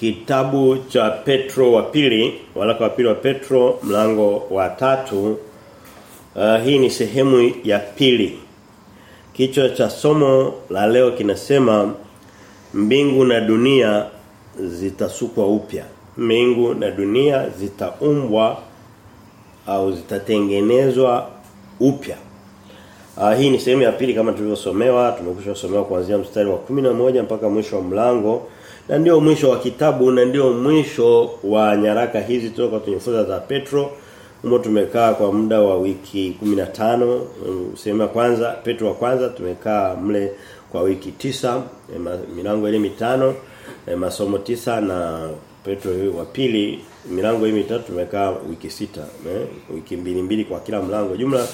kitabu cha Petro wa pili, waraka wa pili wa Petro mlango wa tatu. Uh, hii ni sehemu ya pili. Kichwa cha somo la leo kinasema mbingu na dunia zitasukwa upya. Mbingu na dunia zitaumbwa au zitatengenezwa upya. Uh, hii ni sehemu ya pili kama tulivyosomewa, tumekwisha somewa kuanzia mstari wa 11 mpaka mwisho wa mlango na ndio mwisho wa kitabu na ndio mwisho wa nyaraka hizi toka kwenye fursa za Petro. Humo tumekaa kwa muda wa wiki 15, sehemu ya kwanza Petro wa kwanza tumekaa mle kwa wiki tisa milango ile mitano masomo tisa na Petro wa pili milango hii mitatu tumekaa wiki sita eh, wiki mbili mbili kwa kila mlango. Jumla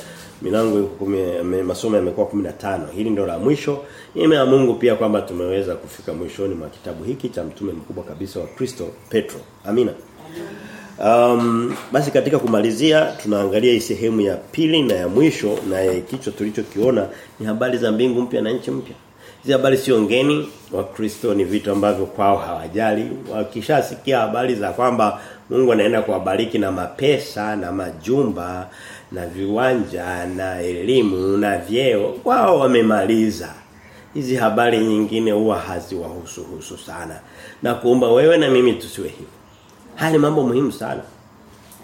milango masomo yamekuwa 15 hili ndio la mwisho. Neema ya Mungu pia kwamba tumeweza kufika mwishoni mwa kitabu hiki cha mtume mkubwa kabisa wa Kristo Petro. Amina. Um, basi katika kumalizia tunaangalia hii sehemu ya pili na ya mwisho na kichwa tulichokiona ni habari za mbingu mpya na nchi mpya. Hizi habari sio ngeni, Wakristo ni vitu ambavyo kwao hawajali. Wakishasikia habari za kwamba Mungu anaenda kuwabariki na mapesa na majumba na viwanja na elimu na vyeo, wao wamemaliza. Hizi habari nyingine huwa haziwahusu husu sana. Na kuomba wewe na mimi tusiwe hivyo. Haya ni mambo muhimu sana.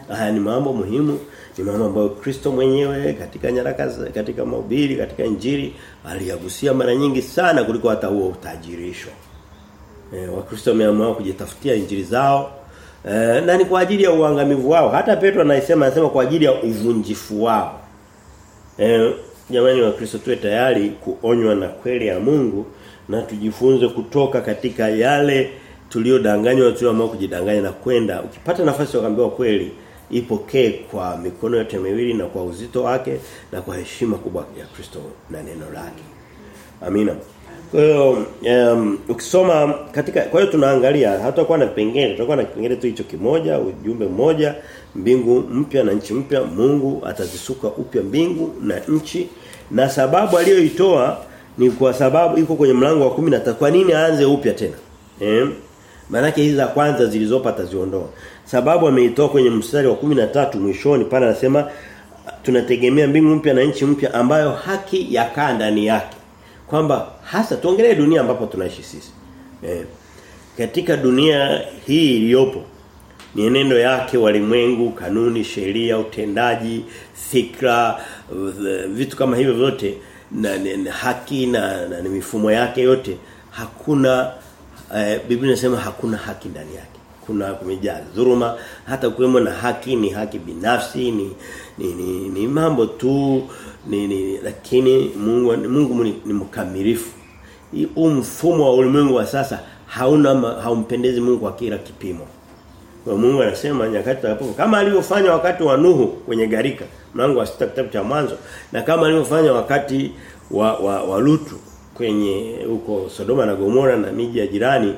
Haya ni mambo muhimu, ni mambo ambayo Kristo mwenyewe katika nyaraka katika mahubiri, katika injili aliyagusia mara nyingi sana kuliko hata huo utajirisho. E, Wakristo wameamua kujitafutia injili zao e, na ni kwa ajili ya uangamivu wao. Hata Petro anasema anasema kwa ajili ya uvunjifu wao. Eh jamani wa Kristo tuwe tayari kuonywa na kweli ya Mungu na tujifunze kutoka katika yale tuliodanganywa tulioamua kujidanganya na kwenda ukipata nafasi ya kuambiwa kweli ipokee kwa mikono yote miwili na kwa uzito wake na kwa heshima kubwa ya Kristo na neno lake. Amina. Kwa hiyo um, ukisoma katika kwa hiyo tunaangalia hatakuwa na vipengele tutakuwa na kipengele tu hicho kimoja ujumbe mmoja mbingu mpya na nchi mpya Mungu atazisuka upya mbingu na nchi na sababu aliyoitoa ni kwa sababu iko kwenye mlango wa 13 kwa nini aanze upya tena eh Manake hizi za kwanza zilizopa ataziondoa. Sababu ameitoa kwenye mstari wa 13 mwishoni pale anasema tunategemea mbingu mpya na nchi mpya ambayo haki yakaa ndani yake. Kwamba hasa tuongelee dunia ambapo tunaishi sisi. Eh, katika dunia hii iliyopo mienendo yake walimwengu, kanuni, sheria, utendaji, fikra, vitu kama hivyo vyote na, na, na haki na, na, na mifumo yake yote hakuna eh, Biblia inasema hakuna haki ndani yake. Kuna kumejaa dhuruma hata kuwemo na haki ni haki binafsi ni ni, ni, ni mambo tu ni, ni lakini Mungu Mungu ni, ni mkamilifu. Huu mfumo wa ulimwengu wa sasa hauna haumpendezi Mungu kwa kila kipimo. Kwa Mungu anasema nyakati takapo kama alivyofanya wakati wa Nuhu kwenye garika, mlango wa sita kitabu cha mwanzo na kama alivyofanya wakati wa wa, wa Lutu kwenye huko Sodoma na Gomora na miji ya jirani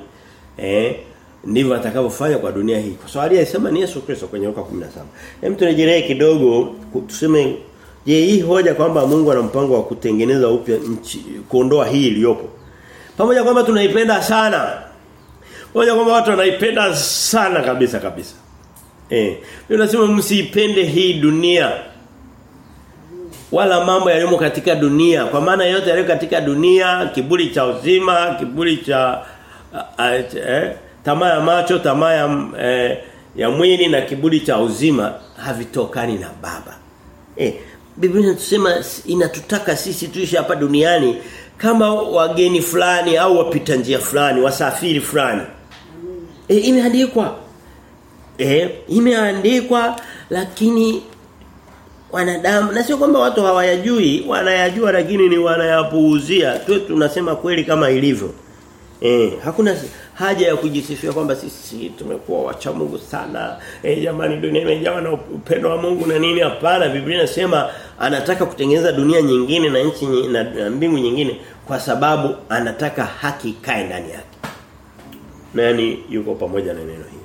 eh ndivyo atakavyofanya kwa dunia hii. Kwa sababu alisema ni Yesu Kristo kwenye Luka 17. Hem turejelee kidogo tuseme je hii hoja kwamba Mungu ana mpango wa kutengeneza upya nchi kuondoa hii iliyopo. Pamoja kwamba tunaipenda sana. Pamoja kwamba watu wanaipenda sana kabisa kabisa. Eh, unasema msiipende hii dunia wala mambo yaliyomo katika dunia kwa maana yote yaliyo katika dunia kiburi cha uzima kiburi cha uh, uh, eh, tamaa ya macho tamaa ya, eh, ya mwili na kiburi cha uzima havitokani na baba. Eh Biblia inasema inatutaka sisi tuishi hapa duniani kama wageni fulani au wapita njia fulani wasafiri fulani. Eh imeandikwa. Eh imeandikwa lakini wanadamu na sio kwamba watu hawayajui wanayajua lakini ni wanayapuuzia. Tu tunasema kweli kama ilivyo. Eh hakuna haja ya kujisifia kwamba sisi tumekuwa wacha Mungu sana. Eh jamani dunia imejawa na upendo wa Mungu na nini? Hapana Biblia inasema anataka kutengeneza dunia nyingine na nchi na, na mbingu nyingine kwa sababu anataka haki kae ndani yake. Nani yuko pamoja na neno hili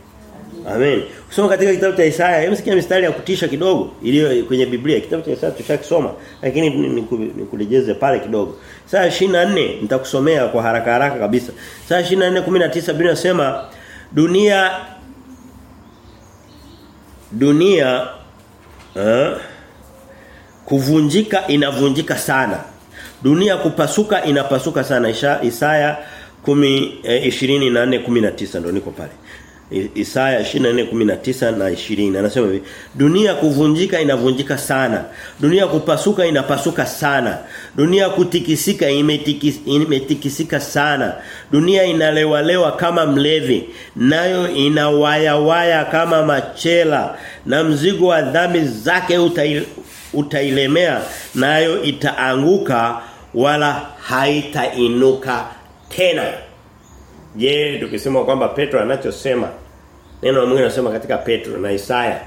Amen. Kusoma katika kitabu cha Isaya, hebu sikia mistari ya kutisha kidogo iliyo kwenye Biblia. Kitabu cha Isaya tushakisoma, lakini nikurejeze pale kidogo. Isaya 24 nitakusomea kwa haraka haraka kabisa. Isaya 24:19 Biblia inasema dunia dunia uh, kuvunjika inavunjika sana. Dunia kupasuka inapasuka sana. Isaya 10 eh, 24:19 ndio niko pale. Isaya 24:19 na 20 anasema hivi dunia kuvunjika inavunjika sana. Dunia kupasuka inapasuka sana. Dunia kutikisika imetikis, imetikisika sana. Dunia inalewalewa kama mlevi nayo inawayawaya kama machela na mzigo wa dhambi zake utail, utailemea nayo itaanguka wala haitainuka tena Je, tukisema kwamba Petro anachosema neno la Mungu linasema katika Petro na Isaya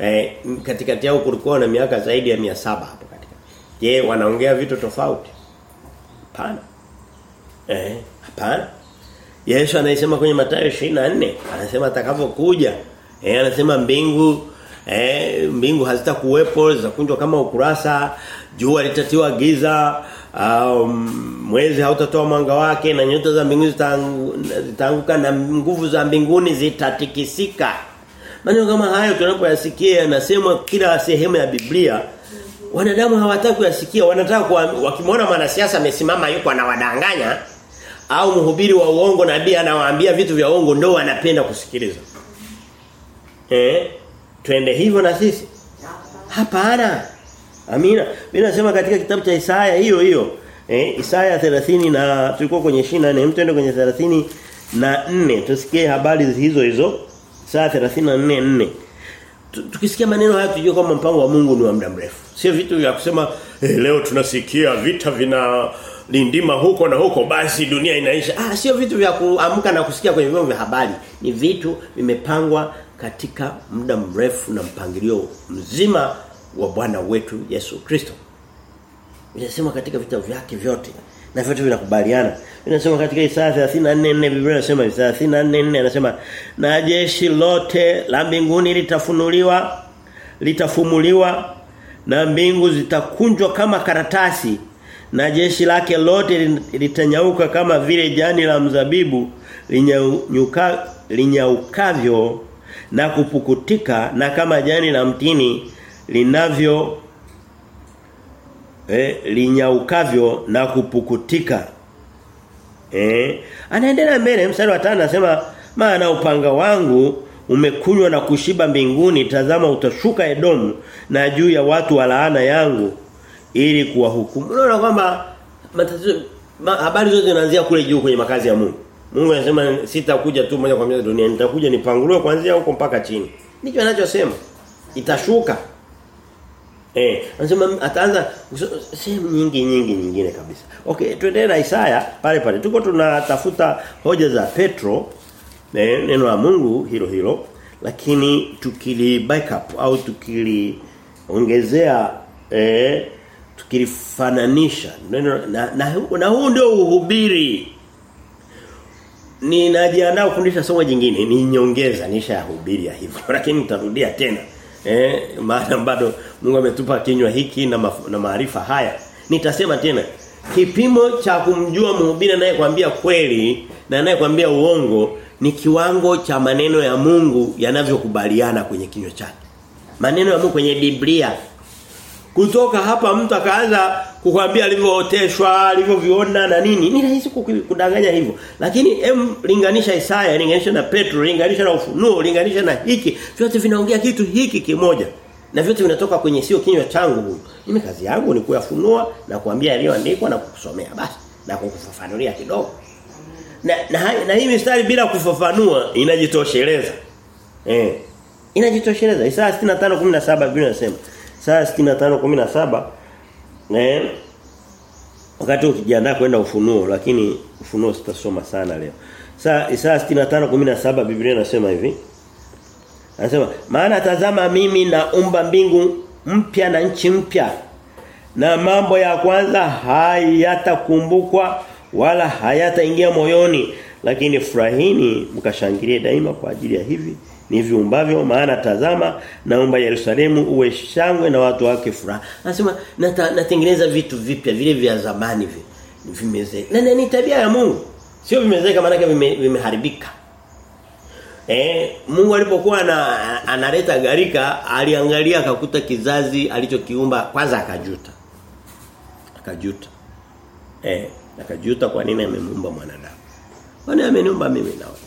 eh, katikati yao kulikuwa na miaka zaidi ya mia saba hapo katika. Je, wanaongea vitu tofauti? Hapana. Eh, hapana. Yesu anasema kwenye Mathayo 24, anasema atakapokuja, eh anasema mbingu eh mbingu hazitakuwepo, zitakunjwa kama ukurasa, jua litatiwa giza, mwezi hautatoa mwanga wake na nyota za mbinguni zitaanguka na nguvu za mbinguni zitatikisika. Maneno kama hayo tunapoyasikia yanasemwa kila sehemu ya Biblia wanadamu hawataka kuyasikia wanataka wakimwona mwanasiasa amesimama yuko anawadanganya au mhubiri wa uongo nabii anawaambia vitu vya uongo ndio wanapenda kusikiliza. Eh? Twende hivyo na sisi? Hapana. Amina. Mimi nasema katika kitabu cha Isaya hiyo hiyo. Eh, Isaya 30 na tulikuwa kwenye 24, mtu ende kwenye 30 na 4 tusikie habari hizo hizo. Isaya 34 4. Tukisikia maneno haya tujue kwamba mpango wa Mungu ni wa muda mrefu. Sio vitu vya kusema eh, leo tunasikia vita vina lindima huko na huko basi dunia inaisha. Ah sio vitu vya kuamka na kusikia kwenye vyombo vya habari. Ni vitu vimepangwa katika muda mrefu na mpangilio mzima wa Bwana wetu Yesu Kristo. Inasema katika vitabu vyake vyote na vyote vinakubaliana. Inasema katika Isaya 34:4 Biblia inasema Isaya 34:4 anasema na jeshi lote la mbinguni litafunuliwa litafumuliwa na mbingu zitakunjwa kama karatasi na jeshi lake lote litanyauka kama vile jani la mzabibu linyauka linyaukavyo na kupukutika na kama jani la mtini linavyo eh, linyaukavyo na kupukutika. Eh anaendelea mbele mstari wa 5 anasema maana upanga wangu umekunywa na kushiba mbinguni tazama utashuka Edomu na juu ya watu wa laana yangu ili kuwahukumu. Unaona kwamba matatizo ma, habari zote zinaanzia kule juu kwenye makazi ya Mungu. Mungu anasema sitakuja tu moja kwa moja duniani nitakuja nipanguliwe kuanzia huko mpaka chini. Ndicho anachosema. Itashuka Eh, anasema ataanza sehemu nyingi nyingi nyingine kabisa. Okay, tuendelee na Isaya pale pale. Tuko tunatafuta hoja za Petro eh, neno la Mungu hilo hilo. Lakini tukili backup au tukiliongezea eh tukilifananisha. Neno na, na, na huu ndio uhubiri. Ninajiandaa kufundisha somo jingine. Ni nyongeza nisha hubiri ya hivyo. Lakini nitarudia tena eh maana bado Mungu ametupa kinywa hiki na na maarifa haya. Nitasema tena kipimo cha kumjua mhubiri anayekwambia kweli na anayekwambia uongo ni kiwango cha maneno ya Mungu yanavyokubaliana kwenye kinywa chake. Maneno ya Mungu kwenye Biblia kutoka hapa mtu akaanza kukwambia alivyooteshwa alivyoviona na nini. Ni rahisi kudanganya hivyo. Lakini em linganisha Isaya linganisha na Petro linganisha na ufunuo linganisha na hiki. Vyote vinaongea kitu hiki kimoja. Na vyote vinatoka kwenye sio kinywa changu. Mimi kazi yangu ni kuyafunua na kuambia yaliyoandikwa na kukusomea. Basi na kukufafanulia kidogo. Na, na, na hii mistari bila kufafanua inajitosheleza. Eh inajitosheleza. Isaya 65:17 Biblia inasema Isaya 65:17 eh wakati ukijiandaa kwenda ufunuo lakini ufunuo sitasoma sana leo. Saa Isaya 65:17 Biblia inasema hivi. Anasema maana tazama mimi naumba mbingu mpya na nchi mpya na mambo ya kwanza hayatakumbukwa wala hayataingia moyoni lakini furahini mkashangilie daima kwa ajili ya hivi ni viumbavyo maana tazama naomba Yerusalemu uwe shangwe na watu wake furaha anasema natengeneza vitu vipya vile vya zamani vile vimezeeka. na ni tabia ya Mungu sio vimezeka maana vime, vimeharibika Eh, Mungu alipokuwa ana, analeta gharika aliangalia akakuta kizazi alichokiumba kwanza akajuta. Akajuta. Eh, akajuta kwa nini amemuumba mwanadamu. Kwa nini ameniumba mimi na wewe?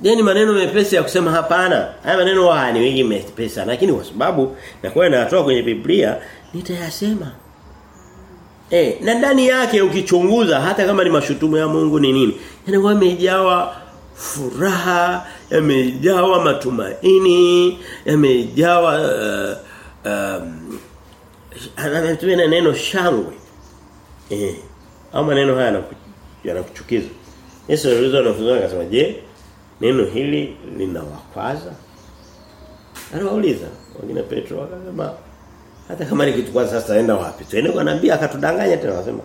Je, ni maneno mepesi ya kusema hapana? Haya maneno haya ni wengi mepesi lakini kwa sababu na kwa natoa kwenye Biblia nitayasema. Eh, na ndani yake ukichunguza hata kama ni mashutumu ya Mungu ni nini? Yanakuwa yamejawa furaha, yamejawa matumaini, yamejawa uh, um, neno shangwe. Eh, au maneno haya yanakuchukiza. Yesu aliuliza wanafunzi akasema, "Je, neno hili linawakwaza?" Anawauliza. Wengine Petro akasema, "Hata kama ni kitu kwanza sasa enda wapi? Tuende kwa nabii akatudanganya tena anasema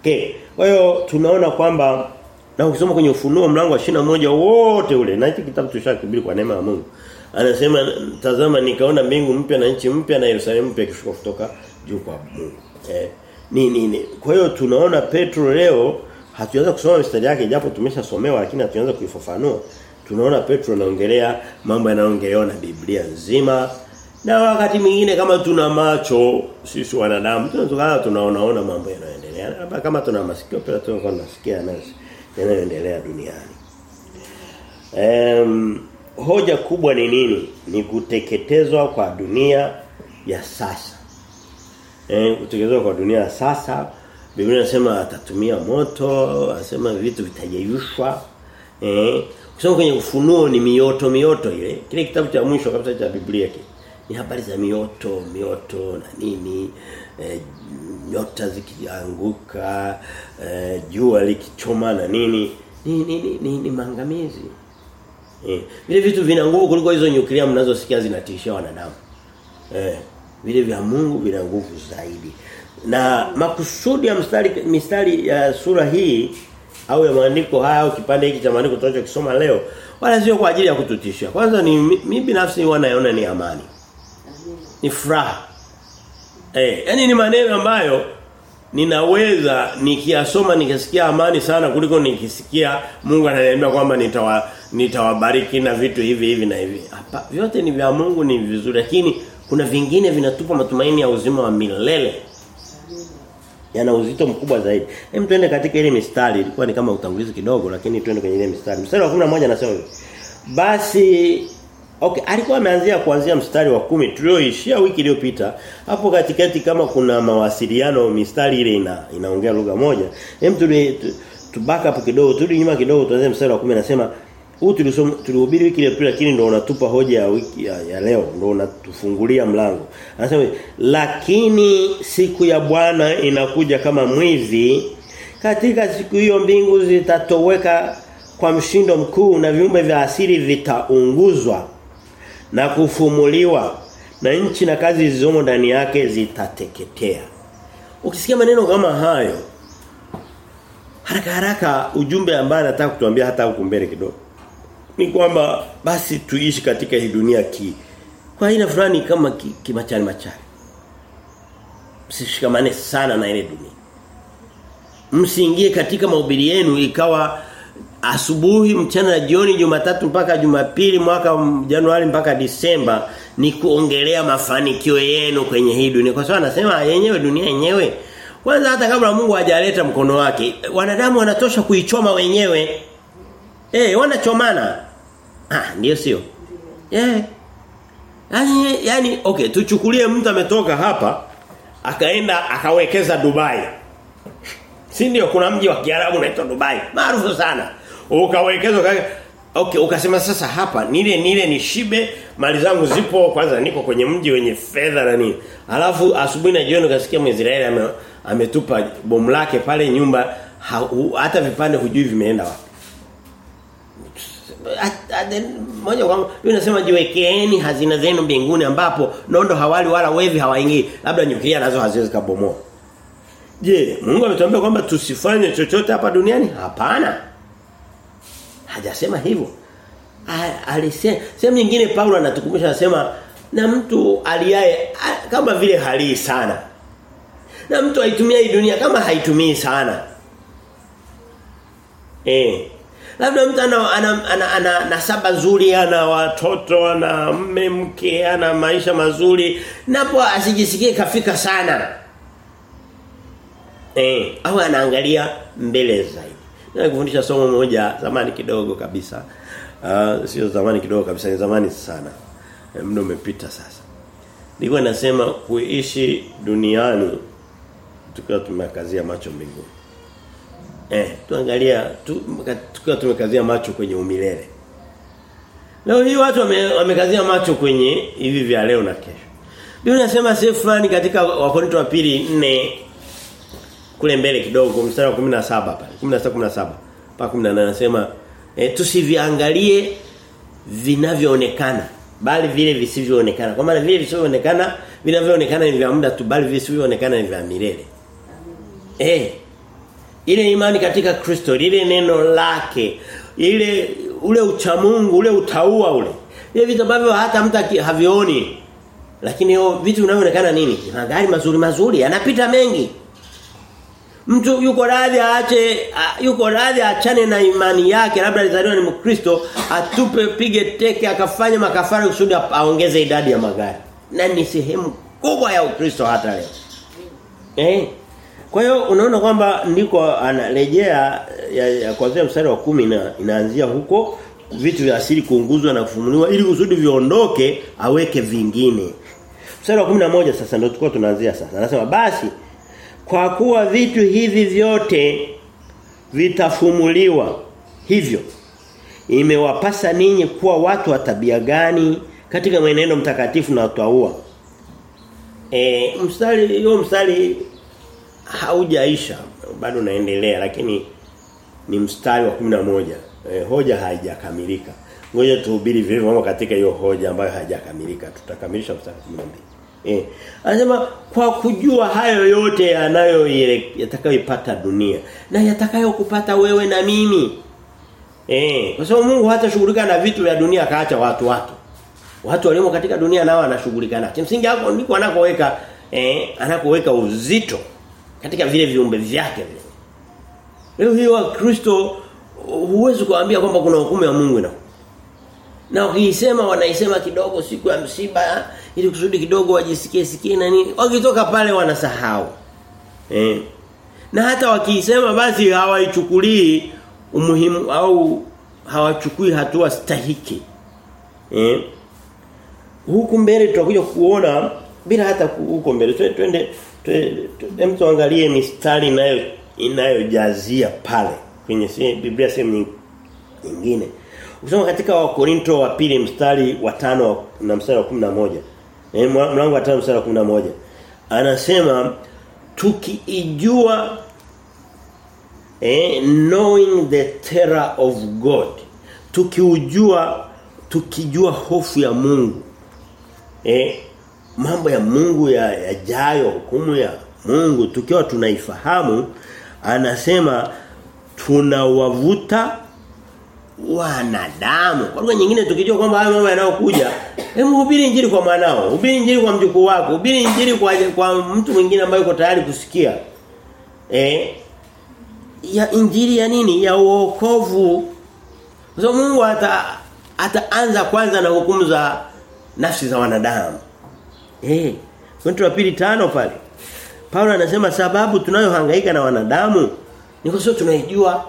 Okay. Kwa hiyo tunaona kwamba na ukisoma kwenye ufunuo mlango wa shina moja wote ule na hiki kitabu tushakibiri kwa neema ya Mungu. Anasema tazama nikaona mbingu mpya na nchi mpya na Yerusalemu mpya ikishuka kutoka juu kwa Mungu. Eh, ni ni, ni. Kwa hiyo tunaona Petro leo hatuweza kusoma mistari yake japo tumeshasomewa lakini hatuanza kuifafanua. Tunaona Petro anaongelea mambo yanayoongelewa na Biblia nzima. Na wakati mwingine kama tuna macho sisi wanadamu tunaona tunaonaona mambo yanayoendelea. Labda kama tuna masikio pia tunakuwa tunasikia nasi yanayoendelea duniani. Um, hoja kubwa ni nini? Ni kuteketezwa kwa dunia ya sasa. Eh, kwa dunia ya sasa. Biblia inasema atatumia moto, anasema vitu vitajeyushwa. Eh, kusoma kwenye ufunuo ni mioto mioto ile. Kile kitabu cha mwisho kabisa cha Biblia kile. Ni habari za mioto, mioto na nini? Eh, nyota zikianguka, eh, jua likichoma na nini? Ni ni ni, ni, ni maangamizi. Eh, vile vitu vina nguvu kuliko hizo nyuklia mnazosikia zinatishia wanadamu. Eh, vile vya Mungu vina nguvu zaidi. Na makusudi ya mstari mistari ya sura hii au ya maandiko haya au kipande hiki cha maandiko tunachokisoma leo wala sio kwa ajili ya kututisha. Kwanza ni mimi binafsi wanaona ni amani. Ni furaha. Eh, yani ni maneno ambayo ninaweza nikiyasoma nikisikia amani sana kuliko nikisikia Mungu ananiambia kwamba nitawa nitawabariki na vitu hivi hivi na hivi. Hapa vyote ni vya Mungu ni vizuri lakini kuna vingine vinatupa matumaini ya uzima wa milele. Yana uzito mkubwa zaidi. Hem tuende katika ile mistari ilikuwa ni kama utangulizi kidogo lakini tuende kwenye ile mistari. Mstari wa 11 anasema hivi. Basi Okay, alikuwa ameanzia kuanzia mstari wa kumi tulioishia wiki iliyopita. Hapo katikati kama kuna mawasiliano mistari ile ina inaongea lugha moja. Hem tubaka hapo kidogo, turudi nyuma kidogo tuanze mstari wa 10 anasema huu tulisoma tulihubiri wiki iliyopita lakini ndio unatupa hoja ya wiki ya, ya leo ndio unatufungulia mlango. Anasema lakini siku ya Bwana inakuja kama mwizi katika siku hiyo mbingu zitatoweka kwa mshindo mkuu na viumbe vya asili vitaunguzwa na kufumuliwa na nchi na kazi zilizomo ndani yake zitateketea. Ukisikia maneno kama hayo haraka haraka ujumbe ambao nataka kutuambia hata huko mbele kidogo ni kwamba basi tuishi katika hii dunia ki kwa aina fulani kama kimachani ki machani. Msishikamane sana na ile dunia. Msiingie katika mahubiri yenu ikawa asubuhi mchana na jioni Jumatatu mpaka Jumapili mwaka Januari mpaka Disemba ni kuongelea mafanikio yenu kwenye hii dunia. Kwa sababu anasema yenyewe dunia yenyewe kwanza hata kabla Mungu hajaleta mkono wake wanadamu wanatosha kuichoma wenyewe. Eh wanachomana. Ah ndio sio. Eh. Yaani yani okay tuchukulie mtu ametoka hapa akaenda akawekeza Dubai. Si ndio kuna mji wa Kiarabu unaitwa Dubai maarufu sana ukawekeza uka, okay ukasema sasa hapa nile nile ni shibe mali zangu zipo kwanza niko kwenye mji wenye fedha na nini alafu asubuhi na jioni ukasikia Mwisraeli ame, ametupa bomu lake pale nyumba hata vipande hujui vimeenda wapi moja kwa moja unasema jiwekeeni hazina zenu mbinguni ambapo nondo hawali wala wevi hawaingii labda nyukia nazo haziwezi kabomoa Je, Mungu ametuambia kwamba tusifanye chochote hapa duniani? Hapana. Hajasema hivyo. Alisema sehemu nyingine Paulo anatukumbusha anasema na mtu aliaye kama vile halii sana. Na mtu aitumia hii dunia kama haitumii sana. Eh. Labda mtu ana ana, ana, ana nasaba nzuri, ana watoto, ana mme mke, ana maisha mazuri, napo asijisikie kafika sana. Eh, au anaangalia mbele zaidi. Na kufundisha somo moja zamani kidogo kabisa. Uh, sio zamani kidogo kabisa, ni zamani sana. mdo muda umepita sasa. Nilikuwa nasema kuishi duniani tukiwa tumekazia macho mbinguni. Eh, tuangalia tu, tukiwa tumekazia macho kwenye umilele. Leo hii watu wamekazia wame macho kwenye hivi vya leo na kesho. Biblia inasema sehemu fulani katika Wakorintho wa pili 4 kule mbele kidogo mstari wa 17 pale 16 17 mpaka 18 anasema e, tusiviangalie vinavyoonekana bali vile visivyoonekana. Kwa maana vile visivyoonekana vinavyoonekana ni vya muda tu bali visivyoonekana ni vya milele. Eh. Ile imani katika Kristo, lile neno lake, ile ule uchamungu, ule utaua ule. Ile vitu ambavyo hata mtu havioni. Lakini vitu vinavyoonekana nini? Magari mazuri mazuri, yanapita mengi. Mtu yuko radhi aache yuko radhi aachane na imani yake labda alizaliwa ni Mkristo atupe pige teke akafanya makafara kusudi aongeze idadi ya magari. Na ni sehemu kubwa ya Ukristo hata leo. Eh. Kwa hiyo unaona kwamba ndiko anarejea ya, ya kuanzia mstari wa kumi na inaanzia huko vitu vya asili kuunguzwa na kufumuliwa ili kusudi viondoke aweke vingine. Mstari wa 11 sasa ndio tulikuwa tunaanzia sasa. Anasema basi kwa kuwa vitu hivi vyote vitafumuliwa hivyo imewapasa ninyi kuwa watu wa tabia gani katika mwenendo mtakatifu na utaua e, mstari hiyo mstari haujaisha bado naendelea lakini ni mstari wa 11 e, hoja haijakamilika ngoja tuhubiri vile vile katika hiyo hoja ambayo haijakamilika tutakamilisha mstari wa 12 Eh. Anasema kwa kujua hayo yote yanayo yatakayoipata dunia na yatakayokupata wewe na mimi. Eh, kwa sababu Mungu hata shughulika na vitu vya dunia akaacha watu wake. Watu walio katika dunia nao wanashughulika na. Kimsingi hapo ndiko anakoweka eh anakoweka uzito katika vile viumbe vyake vile. Leo hiyo wa Kristo huwezi kuambia kwamba kuna hukumu ya Mungu na na ukisema wanaisema kidogo siku ya msiba ili kusudi kidogo wajisikie sikie na nini. Wakitoka pale wanasahau. Eh. Na hata wakiisema basi hawaichukulii umuhimu au hawachukui hatua stahiki. Eh. Huku mbele tutakuja kuona bila hata huko mbele twende twende tuangalie mistari inayo inayojazia pale kwenye Biblia sehemu nyingine. Ukisoma katika Wakorinto wa pili mstari wa tano na mstari wa 11. Eh mlango wa 5 mstari wa 11. Anasema tukiijua eh knowing the terror of God. Tukiujua tukijua hofu ya Mungu. Eh mambo ya Mungu ya yajayo hukumu ya Mungu tukiwa tunaifahamu anasema tunawavuta wanadamu. Kwa lugha nyingine tukijua kwamba hayo mambo yanayokuja, hebu hubiri injili kwa mwanao, hubiri injili kwa mjukuu wako, hubiri injili kwa kwa mtu mwingine ambaye uko tayari kusikia. Eh? Ya injili ya nini? Ya uokovu. Kwa so, Mungu ata ataanza kwanza na hukumu za nafsi za wanadamu. Eh. Korinto wa pili tano pale. Paulo anasema sababu tunayohangaika na wanadamu ni kwa sababu tunaijua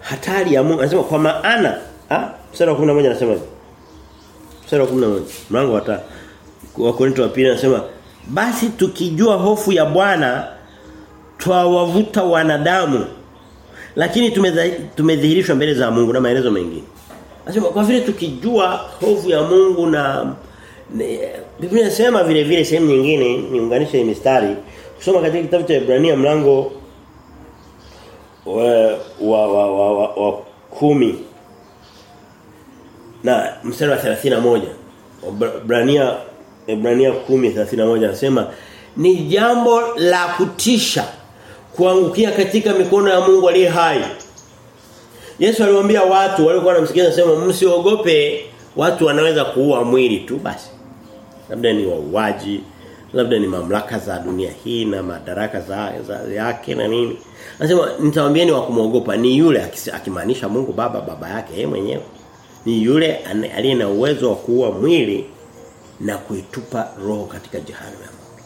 hatari ya Mungu. Anasema kwa maana ah mstari wa 11 anasema hivi. Mstari wa 11 mlango wa 5 wa Korinto wa pili anasema basi tukijua hofu ya Bwana twawavuta wanadamu lakini tumedhihirishwa mbele za Mungu na maelezo mengine. Anasema kwa vile tukijua hofu ya Mungu na Biblia inasema vile vile sehemu nyingine niunganishe mistari kusoma katika kitabu cha Ibrania mlango wa wa wa, wa, wa, wa kumi na mstari wa 31 Ibrania Ibrania 10:31 anasema ni jambo la kutisha kuangukia katika mikono ya Mungu aliye hai. Yesu aliwaambia watu waliokuwa wanamsikiliza sema msiogope watu wanaweza kuua mwili tu basi. Labda ni wauaji, labda ni mamlaka za dunia hii na madaraka za, za yake na nini. Anasema nitawaambieni wa kumwogopa ni yule akimaanisha Mungu Baba baba yake yeye mwenyewe. Ni yule aliye na uwezo wa kuua mwili na kuitupa roho katika jehanamu ya moto.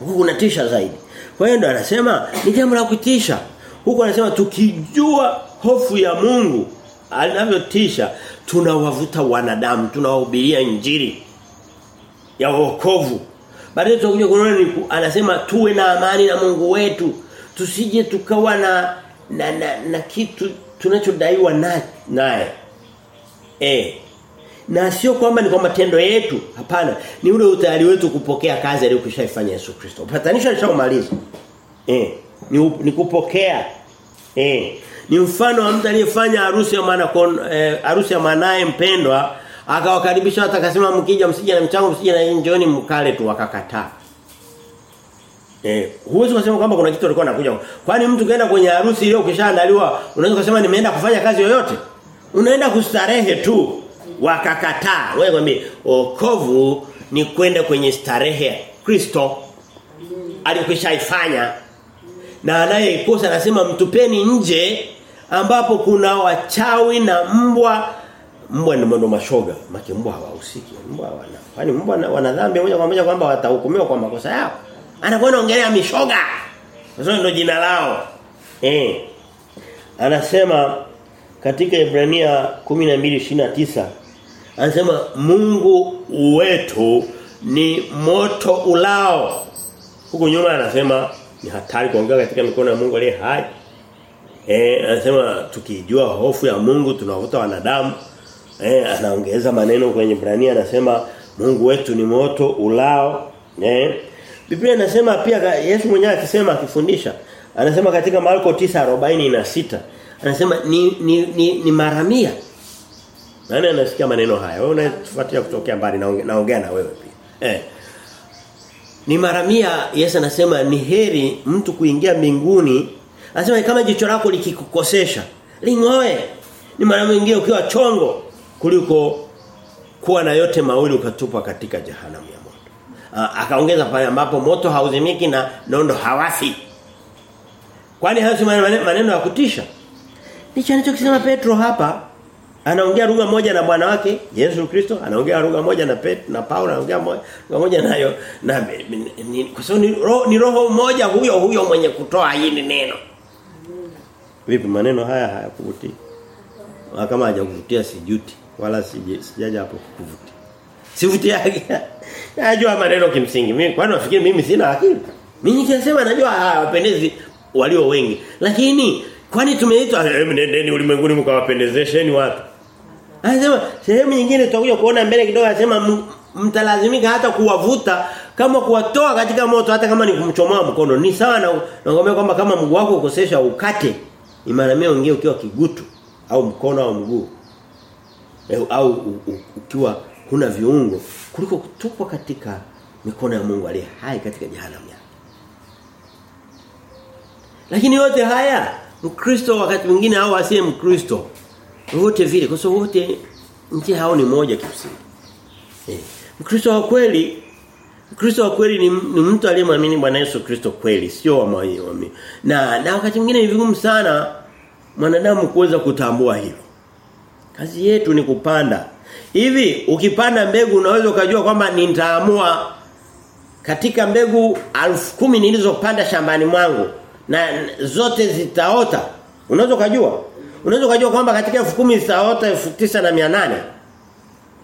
huko kunatisha zaidi. Kwa hiyo ndo anasema ni jambo la kutisha. huko anasema tukijua hofu ya Mungu anavyotisha tunawavuta wanadamu tunawahubiria injili ya wokovu. Baadaye tutakuja kuona anasema tuwe na amani na Mungu wetu. Tusije tukawa na na, na, na kitu tunachodaiwa naye. Na, eh na sio kwamba ni kwa matendo yetu hapana. Ni ule utayari wetu kupokea kazi aliyokwishaifanya Yesu Kristo. Upatanisho alishamaliza eh ni, ni kupokea. Eh ni mfano wa mtu aliyefanya harusi ya mwana eh, harusi ya mwanae mpendwa akawakaribisha hata akasema mkija msije na mchango msije na njooni mkale tu wakakataa Eh, huwezi kusema kwamba kuna kitu alikuwa anakuja. Kwani mtu kaenda kwenye harusi ile ukishaandaliwa, unaweza kusema nimeenda kufanya kazi yoyote? Unaenda kustarehe tu. Wakakataa. Wewe kwambie, okovu ni kwenda kwenye starehe Kristo alikwishaifanya. Na anayeikosa anasema mtupeni nje ambapo kuna wachawi na mbwa mbwa ni ndo mashoga maki mbwa hawahusiki. Mbwa wana kwani mbwa wana dhambi moja kwa moja kwamba watahukumiwa kwa makosa yao? Anakuwa anaongelea mishoga. Sio ndio jina lao. Eh. Anasema katika Ibrania 12:29 anasema Mungu wetu ni moto ulao. Huko nyuma anasema ni hatari kuongea katika mikono ya Mungu aliye hai. Eh anasema tukijua hofu ya Mungu tunavuta wanadamu eh anaongeza maneno kwenye Ibrania anasema Mungu wetu ni moto ulao eh Biblia inasema pia Yesu mwenyewe akisema akifundisha anasema katika Marko 9:46 anasema ni ni ni, ni mara mia Nani anasikia maneno haya? Wewe unafuatia kutokea mbali naongea na wewe pia. Eh. Ni mara mia Yesu anasema ni heri mtu kuingia mbinguni. Anasema kama jicho lako likikukosesha, lingoe. Ni mara mwingine ukiwa chongo kuliko kuwa na yote mawili ukatupwa katika jehanamu ya moto. Akaongeza pale ambapo moto hauzimiki na nondo hawafi. Kwani hayo maneno, maneno ya kutisha? Ndicho anachokisema Petro hapa. Anaongea lugha moja na bwana wake Yesu Kristo, anaongea lugha moja na Pet na Paulo, anaongea lugha moja nayo na kwa sababu ni, roho, ni roho moja huyo huyo mwenye kutoa hili neno. Vipi maneno haya hayakuvutia? Kama hajakuvutia sijuti wala sijaja hapo kukuvutia. Sivuti yake. Najua maneno kimsingi. Mimi kwani nafikiri mimi sina akili? Mimi nikisema najua hawapendezi walio wengi. Lakini kwani tumeitwa nendeni ulimwenguni mkawapendezesheni watu. Anasema sehemu nyingine tutakuja kuona mbele kidogo anasema mtalazimika hata kuwavuta kama kuwatoa katika moto hata kama ni kumchomoa mkono. Ni sawa na nakwambia kwamba kama mguu wako ukosesha ukate imaramia ongea ukiwa kigutu au mkono au mguu. E, au ukiwa huna viungo kuliko kutupwa katika mikono ya Mungu aliye hai katika jehanamu yake. Lakini yote haya Mkristo wakati mwingine au asiye Mkristo wote vile kwa sababu wote nje hao ni moja kimsingi. Eh. Mkristo wa kweli Mkristo wa kweli ni, ni mtu aliyemwamini Bwana Yesu Kristo kweli sio wa mwamini. Na na wakati mwingine ni vigumu sana mwanadamu kuweza kutambua hilo. Kazi yetu ni kupanda. Hivi ukipanda mbegu unaweza ukajua kwamba nitaamua katika mbegu alfu kumi nilizopanda shambani mwangu na zote zitaota. Unaweza ukajua? Unaweza ukajua kwamba katika elfu kumi zitaota elfu tisa na mia nane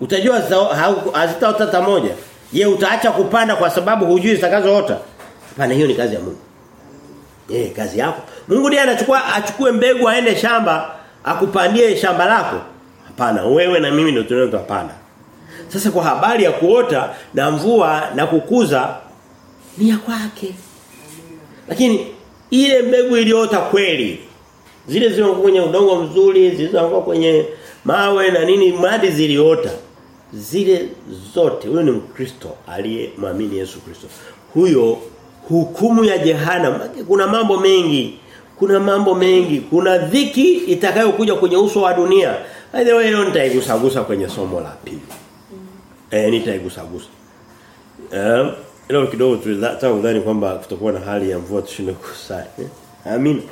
Utajua hazitaota hata moja. Je, utaacha kupanda kwa sababu hujui zitakazoota? Hapana, hiyo ni kazi ya Mungu. Eh, kazi yako. Mungu ndiye anachukua achukue mbegu aende shamba akupandie shamba lako. Hapana, wewe na mimi ndio tunayopanda. Sasa kwa habari ya kuota na mvua na kukuza ni ya kwake. Lakini ile mbegu iliyoota kweli zile zile kwenye udongo mzuri, zilizokuwa kwenye mawe na nini madi ziliota. Zile zote huyo ni Mkristo aliyemwamini Yesu Kristo. Huyo hukumu ya jehanamu kuna mambo mengi kuna mambo mengi kuna dhiki itakayokuja kwenye uso wa dunia by the way leo nitaigusagusa kwenye somo la pili mm. eh nitaigusagusa eh leo kidogo tulitaka udhani kwamba kutakuwa na hali ya mvua tushinde kusali. Eh? Amina.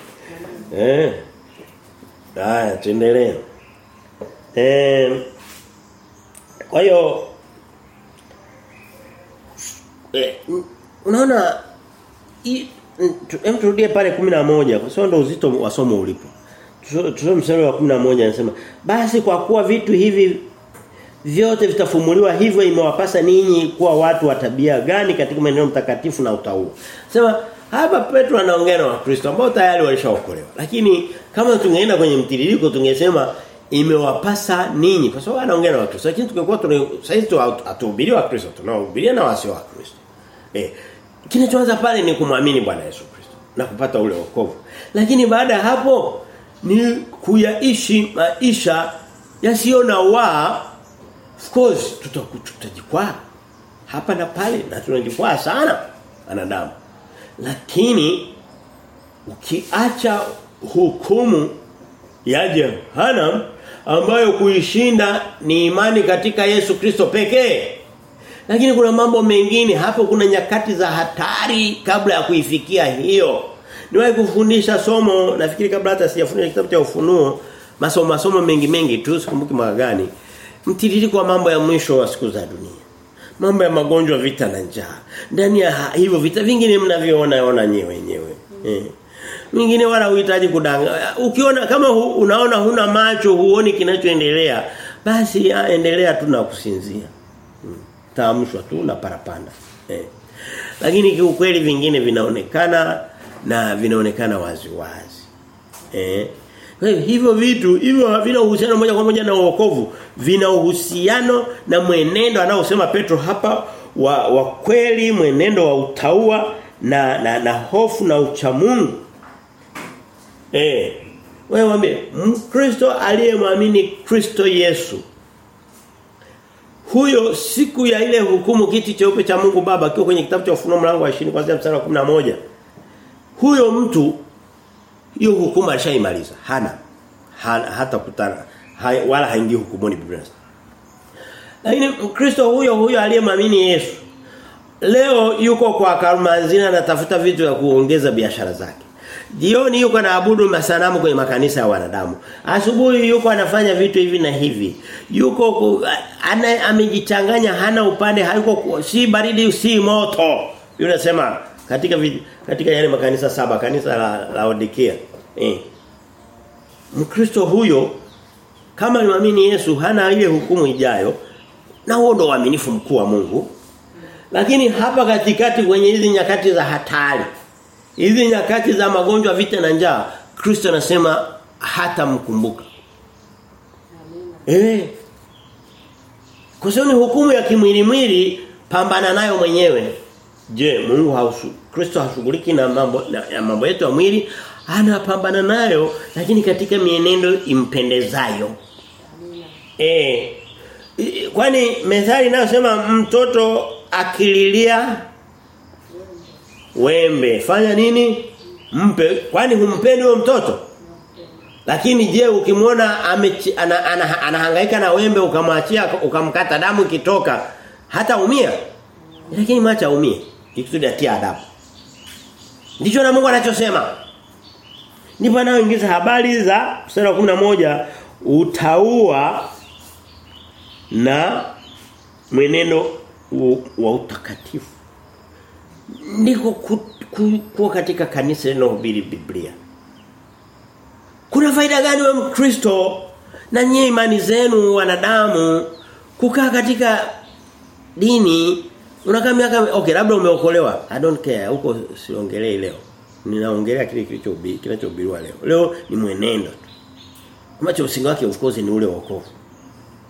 Eh. Haya, tuendelee. Eh. Kwa hiyo eh, unaona hem turudie pale 11 kwa sababu ndo uzito wa somo ulipo. Tusome mstari wa 11 anasema basi kwa kuwa vitu hivi vyote vitafumuliwa hivyo imewapasa ninyi kuwa watu wa tabia gani katika maneno mtakatifu na utaua. Sema hapa Petro anaongea na Wakristo ambao tayari walishaokolewa. Lakini kama tungeenda kwenye mtiririko tungesema imewapasa ninyi kwa sababu anaongea na Wakristo. Lakini tungekuwa sasa tu atuhubiria Wakristo tunahubiria na wasio Wakristo. Eh kinachoanza pale ni kumwamini Bwana Yesu Kristo na kupata ule wokovu. Lakini baada ya hapo ni kuyaishi maisha yasiyo na waa Of course tutajikwaa hapa na pale na tunajikwaa sana anadamu Lakini ukiacha hukumu ya Jehanamu ambayo kuishinda ni imani katika Yesu Kristo pekee. Lakini kuna mambo mengine hapo kuna nyakati za hatari kabla ya kuifikia hiyo. Niwahi kufundisha somo nafikiri kabla hata sijafundisha kitabu cha ufunuo masomo masomo mengi mengi tu sikumbuki mwaka gani mtiririko wa mambo ya mwisho wa siku za dunia. Mambo ya magonjwa vita na njaa. Ndani ya hivyo vita vingine mnavyoona ona nyewe wenyewe. Eh. Mwingine wala uhitaji kudanga. Ukiona kama hu, unaona huna macho huoni kinachoendelea basi ya, endelea tu na kusinzia. Mm. Taamshwa tu na parapanda. Eh. Lakini kiukweli vingine vinaonekana na vinaonekana wazi wazi. Eh. Kwa hivyo vitu hivyo havina uhusiano moja kwa moja na wokovu, vina uhusiano na mwenendo anaosema Petro hapa wa, wa kweli, mwenendo wa utaua na na, na hofu na uchamungu. Eh. Wewe mwambie Mkristo aliyemwamini Kristo Yesu huyo siku ya ile hukumu kiti cheupe cha Mungu Baba kiko kwenye kitabu cha Ufunuo mlango wa 20 kuanzia mstari wa 11 huyo mtu hiyo hukumu alishaimaliza hana, hata kutana hai, wala haingii hukumuni Biblia lakini Mkristo huyo huyo aliyemwamini Yesu leo yuko kwa Karumanzina anatafuta vitu vya kuongeza biashara zake Jioni yuko anaabudu masanamu kwenye makanisa ya wanadamu. Asubuhi yuko anafanya vitu hivi na hivi. Yuko amejichanganya hana upande hayuko si baridi si moto. Yule anasema katika katika yale makanisa saba kanisa la Laodikia eh. Mkristo huyo kama niamini Yesu hana ile hukumu ijayo na huo ndo uaminifu mkuu wa Mungu. Lakini hapa katikati kwenye hizi nyakati za hatari hizi nyakati za magonjwa vita na njaa Kristo anasema hata mkumbuka eh. Kwa sababu ni hukumu ya kimwili mwili pambana nayo mwenyewe. Je, Mungu hausu Kristo hashughuliki na mambo na, na mambo yetu ya mwili, anapambana nayo lakini katika mienendo impendezayo. Eh. Kwani methali inayosema mtoto akililia wembe, fanya nini? Mpe. Kwani humpendi huyo mtoto? Lakini je, ukimwona anahangaika ana, ana, anahangaika na wembe ukamwachia ukamkata damu ikitoka hata umia? Lakini macha umie ikusudi atia adabu. Ndicho na Mungu anachosema. Ndipo anaoingiza habari za mstari wa 11 utaua na mwenendo wa utakatifu. Ndiko kuwa katika kanisa linalohubiri Biblia. Kuna faida gani wewe Mkristo na nyie imani zenu wanadamu kukaa katika dini unakaa miaka okay labda umeokolewa. I don't care. Huko siongelei leo. Ninaongelea kile kilichohubiri kinachohubiriwa leo. Leo ni mwenendo tu. Ambacho msingi wake of course ni ule wokovu.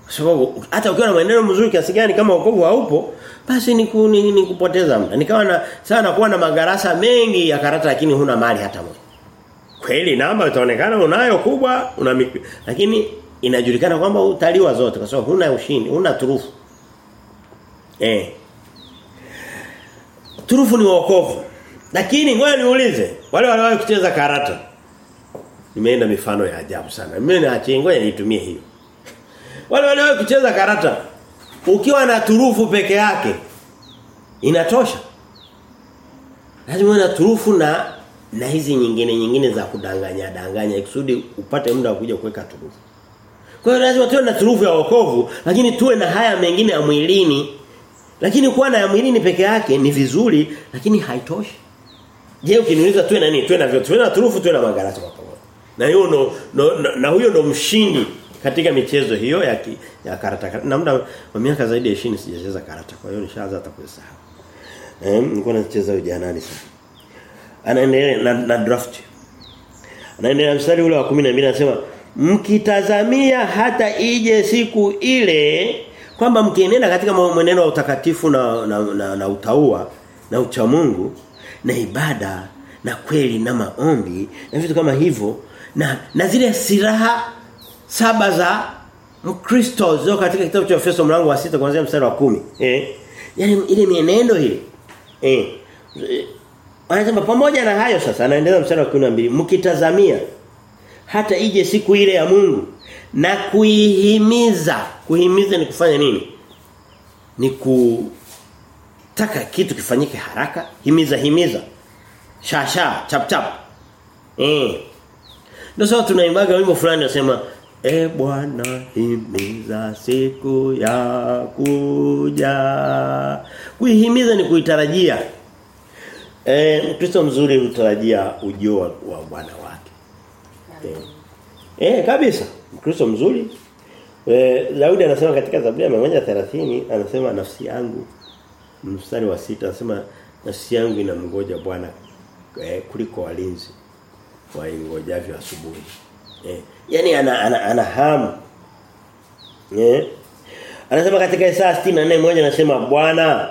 Kwa sababu hata ukiwa na mwenendo mzuri kiasi gani kama wokovu haupo basi ni, ku, ni, ni kupoteza muda. Nikawa na sana kuwa na magarasa mengi ya karata lakini huna mali hata moja. Kweli namba itaonekana unayo kubwa una miku. lakini inajulikana kwamba utaliwa zote kwa sababu huna ushindi huna turufu eh turufu ni wokovu lakini ngoja niulize wale waliowahi kucheza karata nimeenda mifano ya ajabu sana mimi naachie ngoja nitumie hiyo wale waliowahi kucheza karata ukiwa na turufu peke yake inatosha Lazima uwe na turufu na na hizi nyingine nyingine za kudanganya danganya ikusudi upate muda wa kuja kuweka turufu. Kwa hiyo lazima tuwe na turufu ya wokovu lakini tuwe na haya mengine ya mwilini. Lakini kuwa na mwilini peke yake ni vizuri lakini haitoshi. Je, ukiniuliza tuwe na nini? Tuwe na vyote. Tuwe na turufu, tuwe na magarasi kwa pamoja. Na hiyo no, no, na, na huyo ndo mshindi katika michezo hiyo ya ki, ya karata. Na muda wa miaka zaidi ya 20 sijacheza karata. Kwa hiyo nishaanza hata kusahau. Eh, nilikuwa nacheza ujanani sana. Anaendelea na, na draft. Anaendelea mstari ule wa 12 anasema mkitazamia hata ije siku ile kwamba mkienenda katika mwenendo wa utakatifu na na, na, na utaua na ucha Mungu na ibada na kweli na maombi na vitu kama hivyo na na zile silaha saba za Mkristo zio katika kitabu cha Efeso mlango wa sita kuanzia mstari wa kumi eh? Yani ile mienendo hii eh? Anasema pamoja na hayo sasa anaendelea mstari wa 12 mkitazamia hata ije siku ile ya Mungu na kuihimiza kuhimiza ni kufanya nini ni kutaka kitu kifanyike haraka himiza himiza shasha chap chap eh ndio sasa tunaimbaga wimbo fulani unasema E Bwana himiza siku ya kuja. Kuihimiza ni kuitarajia. Eh Mkristo mzuri hutarajia ujio wa, wa Bwana wake. Eh. eh kabisa. Mkristo mzuri eh Daudi anasema katika Zaburi ya 130 anasema nafsi yangu mstari wa sita anasema nafsi yangu inamngoja Bwana eh, kuliko walinzi waingojavyo asubuhi. Eh. yani ana, ana, ana hamu. Eh. Anasema katika Isaya 64 moja anasema Bwana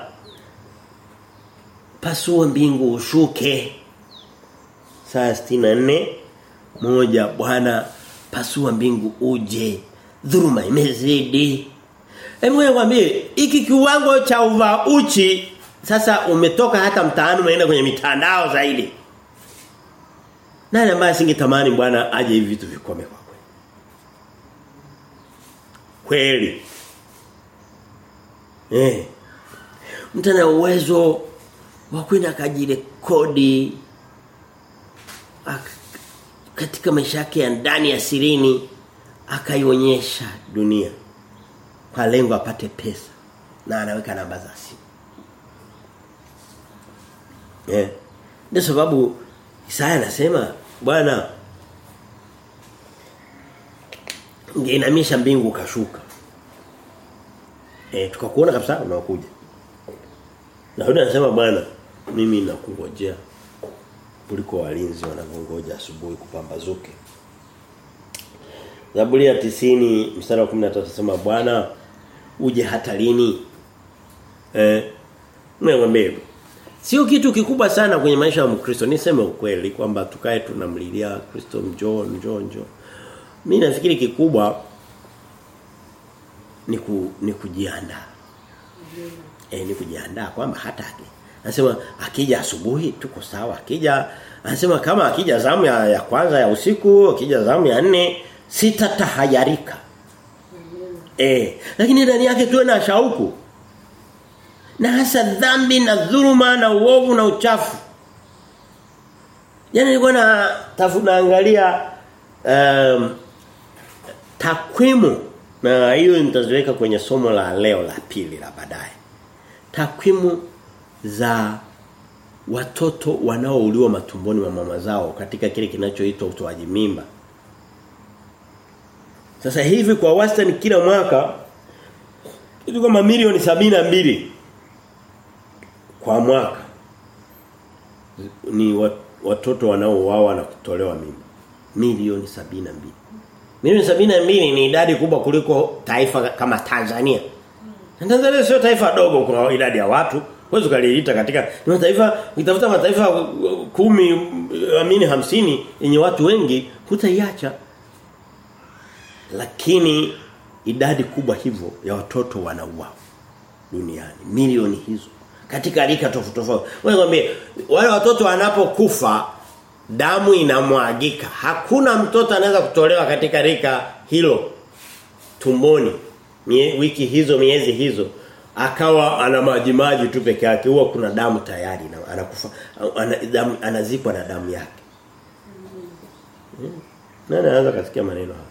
pasua mbingu ushuke. Isaya 64 moja Bwana pasua mbingu uje. dhuruma imezidi. Hebu nikwambie hiki kiwango cha uva uchi sasa umetoka hata mtaani unaenda kwenye mitandao zaidi. Nani ambaye singetamani bwana aje hivi vitu vikome kwa kweli? Kweli. Eh. Mtu ana uwezo wa kwenda kajirekodi katika maisha yake ya ndani ya sirini akaionyesha dunia kwa lengo apate pesa na anaweka namba za simu. Eh. Ndio sababu Isaya anasema Bwana ngeinamisha mbingu kashuka. Eh tukakuona kabisa unakuja. Na huyo anasema Bwana mimi nakungojea kuliko walinzi wanavongoja asubuhi kupambazuke. Zaburi ya 90 mstari wa 13 nasema Bwana uje hata lini? Eh mwambie Sio kitu kikubwa sana kwenye maisha ya Mkristo. Niseme ukweli kwamba tukae tunamlilia Kristo njoo njoo njoo. Mimi nafikiri kikubwa ni ku, ni kujiandaa. Eh ni kujiandaa kwamba hata. Anasema akija asubuhi tuko sawa. Akija anasema kama akija zamu ya, ya kwanza ya usiku, akija zamu ya nne sitatahayarika. Eh lakini ndani yake tuwe na shauku na hasa dhambi na dhuluma na uovu na uchafu. Yaani nilikuwa na tafuta angalia um, takwimu na hiyo nitaziweka kwenye somo la leo la pili la baadaye. Takwimu za watoto wanaouliwa matumboni wa mama zao katika kile kinachoitwa utoaji mimba. Sasa hivi kwa wastani kila mwaka kitu kama milioni mbili kwa mwaka ni watoto wanaouawa na kutolewa mimba. Milioni mbili. Milioni mbili ni idadi kubwa kuliko taifa kama Tanzania. Tanzania sio taifa dogo kwa idadi ya watu huwezi kaliita katika mataifa ukitafuta mataifa kumi amini hamsini yenye watu wengi hutaiacha lakini idadi kubwa hivyo ya watoto wanauawa duniani milioni hizo katika rika tofauti tofauti. Wewe niambie wale watoto wanapokufa damu inamwagika. Hakuna mtoto anaweza kutolewa katika rika hilo tumboni. Mie, wiki hizo miezi hizo akawa ana maji maji tu peke yake huwa kuna damu tayari na anakufa anazikwa na damu yake. Hmm. Nani anaanza kasikia maneno haya?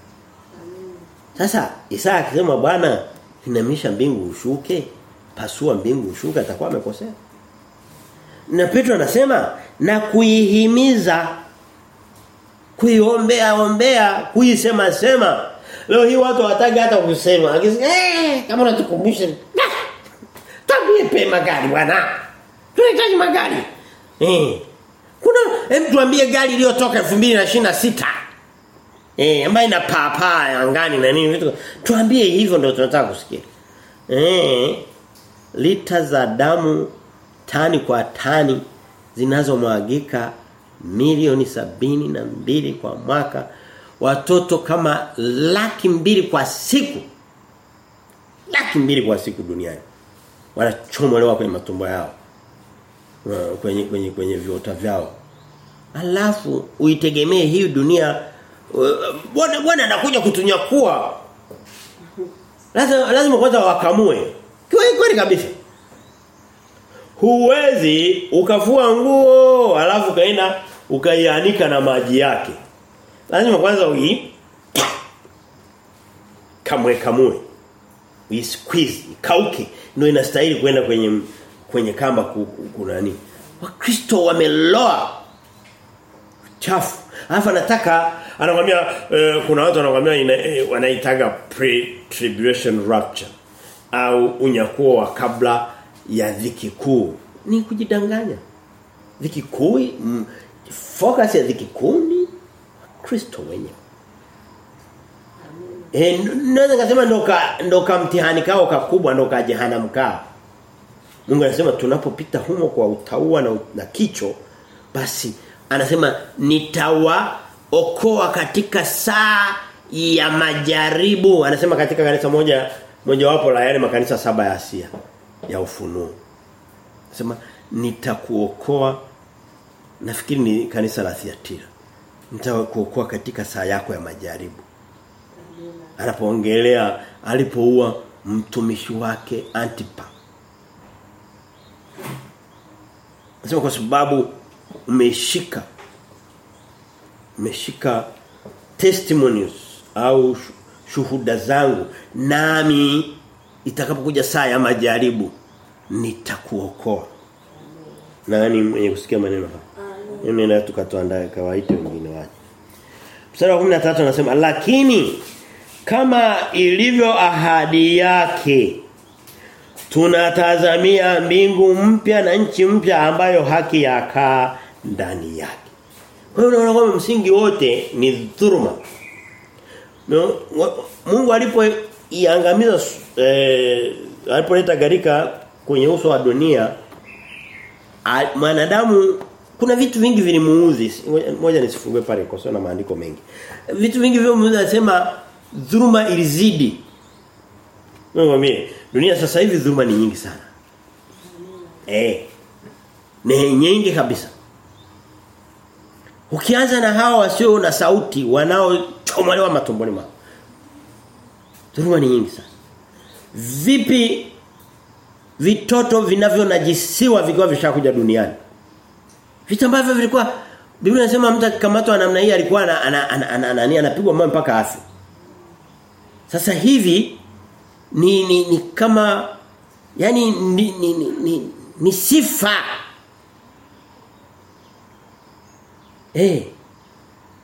Sasa Isaya akisema Bwana inamisha mbingu ushuke, pasua mbingu ushuke atakuwa amekosea. Na Petro anasema na kuihimiza kuiombea ombea, kuisema sema. Leo hii watu hawataka hata kusema. Akisema eh kama unatukumbusha. Pe magari bwana. Tunahitaji magari. Eh. Kuna hem tuambie gari iliyotoka 2026. Eh ambayo ina papa angani na nini vitu. Tuambie hivyo ndio tunataka kusikia. Eh lita za damu tani kwa tani zinazomwagika milioni sabini na mbili kwa mwaka watoto kama laki mbili kwa siku laki mbili kwa siku duniani wanachomolewa kwenye matumbo yao. Kwenye kwenye kwenye viota vyao. Alafu uitegemee hii dunia bwana bwana anakuja kutunyakua. Lazima lazima kwanza wakamue. Kweli kweli kabisa. Huwezi ukafua nguo alafu kaenda ukaianika na maji yake. Lazima kwanza ui kamwe kamwe ui squeeze kauke ndio inastahili kwenda kwenye kwenye kamba kuna nini wakristo wameloa chafu alafu anataka anakuambia eh, kuna watu wanakuambia eh, wanaitaga pre tribulation rapture au unyakuo wa kabla ya dhiki kuu. Ni kujidanganya. Dhiki kuu mm, focus ya dhiki kuu ni Kristo wenyewe eh naweza kusema ndo ka ndo ka mtihani kao kakubwa ndo ka jehanamu kao. Mungu anasema tunapopita humo kwa utaua na, na kicho basi anasema nitawaokoa katika saa ya majaribu. Anasema katika kanisa moja mojawapo la yale makanisa saba ya Asia ya ufunuo. Anasema nitakuokoa nafikiri ni kanisa la Thiatira nitakuokoa katika saa yako ya majaribu anapoongelea alipoua mtumishi wake Antipa Nasema kwa sababu umeshika umeshika testimonies au shuhuda zangu nami itakapokuja saa ya majaribu nitakuokoa. Nani mwenye kusikia maneno haya? Mimi na tukatuandae kawaite wengine waje. Mstari wa 13 anasema lakini kama ilivyo ahadi yake tunatazamia mbingu mpya na nchi mpya ambayo haki yakaa ndani yake. Kwa hiyo unaona kwamba msingi wote ni dhuluma. Mungu alipoiangamiza eh, alipoleta garika kwenye uso wa dunia mwanadamu kuna vitu vingi vilimuuzi Moja nisifungue pale kwa sababu na maandiko mengi. Vitu vingi vilimuudhi anasema dhuluma ilizidi. Ngombe dunia sasa hivi dhuluma ni nyingi sana. Eh. Ni nyingi kabisa. Ukianza na hawa wasio na sauti wanaochomolewa matumboni mwao. Dhuluma ni nyingi sana. Vipi vitoto vinavyonajisiwa vikiwa vishakuja duniani? Vitu ambavyo vilikuwa Biblia inasema mtu akikamatwa namna hii alikuwa ana, ana, ana, ana, ana, anapigwa mpaka afi. Sasa hivi ni ni, ni kama yani ni ni, ni, ni, ni sifa. Eh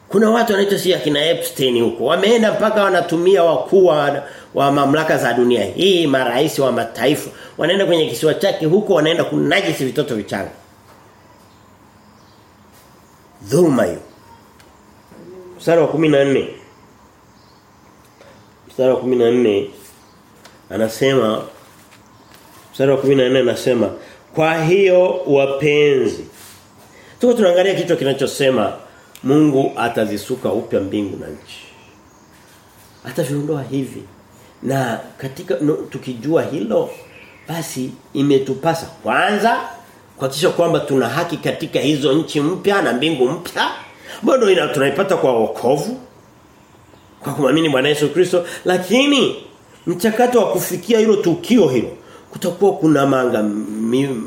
kuna watu wanaitwa si akina Epstein huko. Wameenda mpaka wanatumia wakuu wa, mamlaka za dunia hii marais wa mataifa. Wanaenda kwenye kisiwa chake huko wanaenda kunajisi vitoto vichanga. Dhulma hiyo. Mstari wa 14 mstari wa 14 anasema mstari wa 14 anasema kwa hiyo wapenzi tuko tunaangalia kitu kinachosema Mungu atazisuka upya mbingu na nchi. Ataviondoa hivi. Na katika no, tukijua hilo basi imetupasa kwanza kuhakikisha kwamba tuna haki katika hizo nchi mpya na mbingu mpya bado ina tunaipata kwa wokovu kwa kumwamini Bwana Yesu Kristo lakini mchakato wa kufikia hilo tukio hilo kutakuwa kuna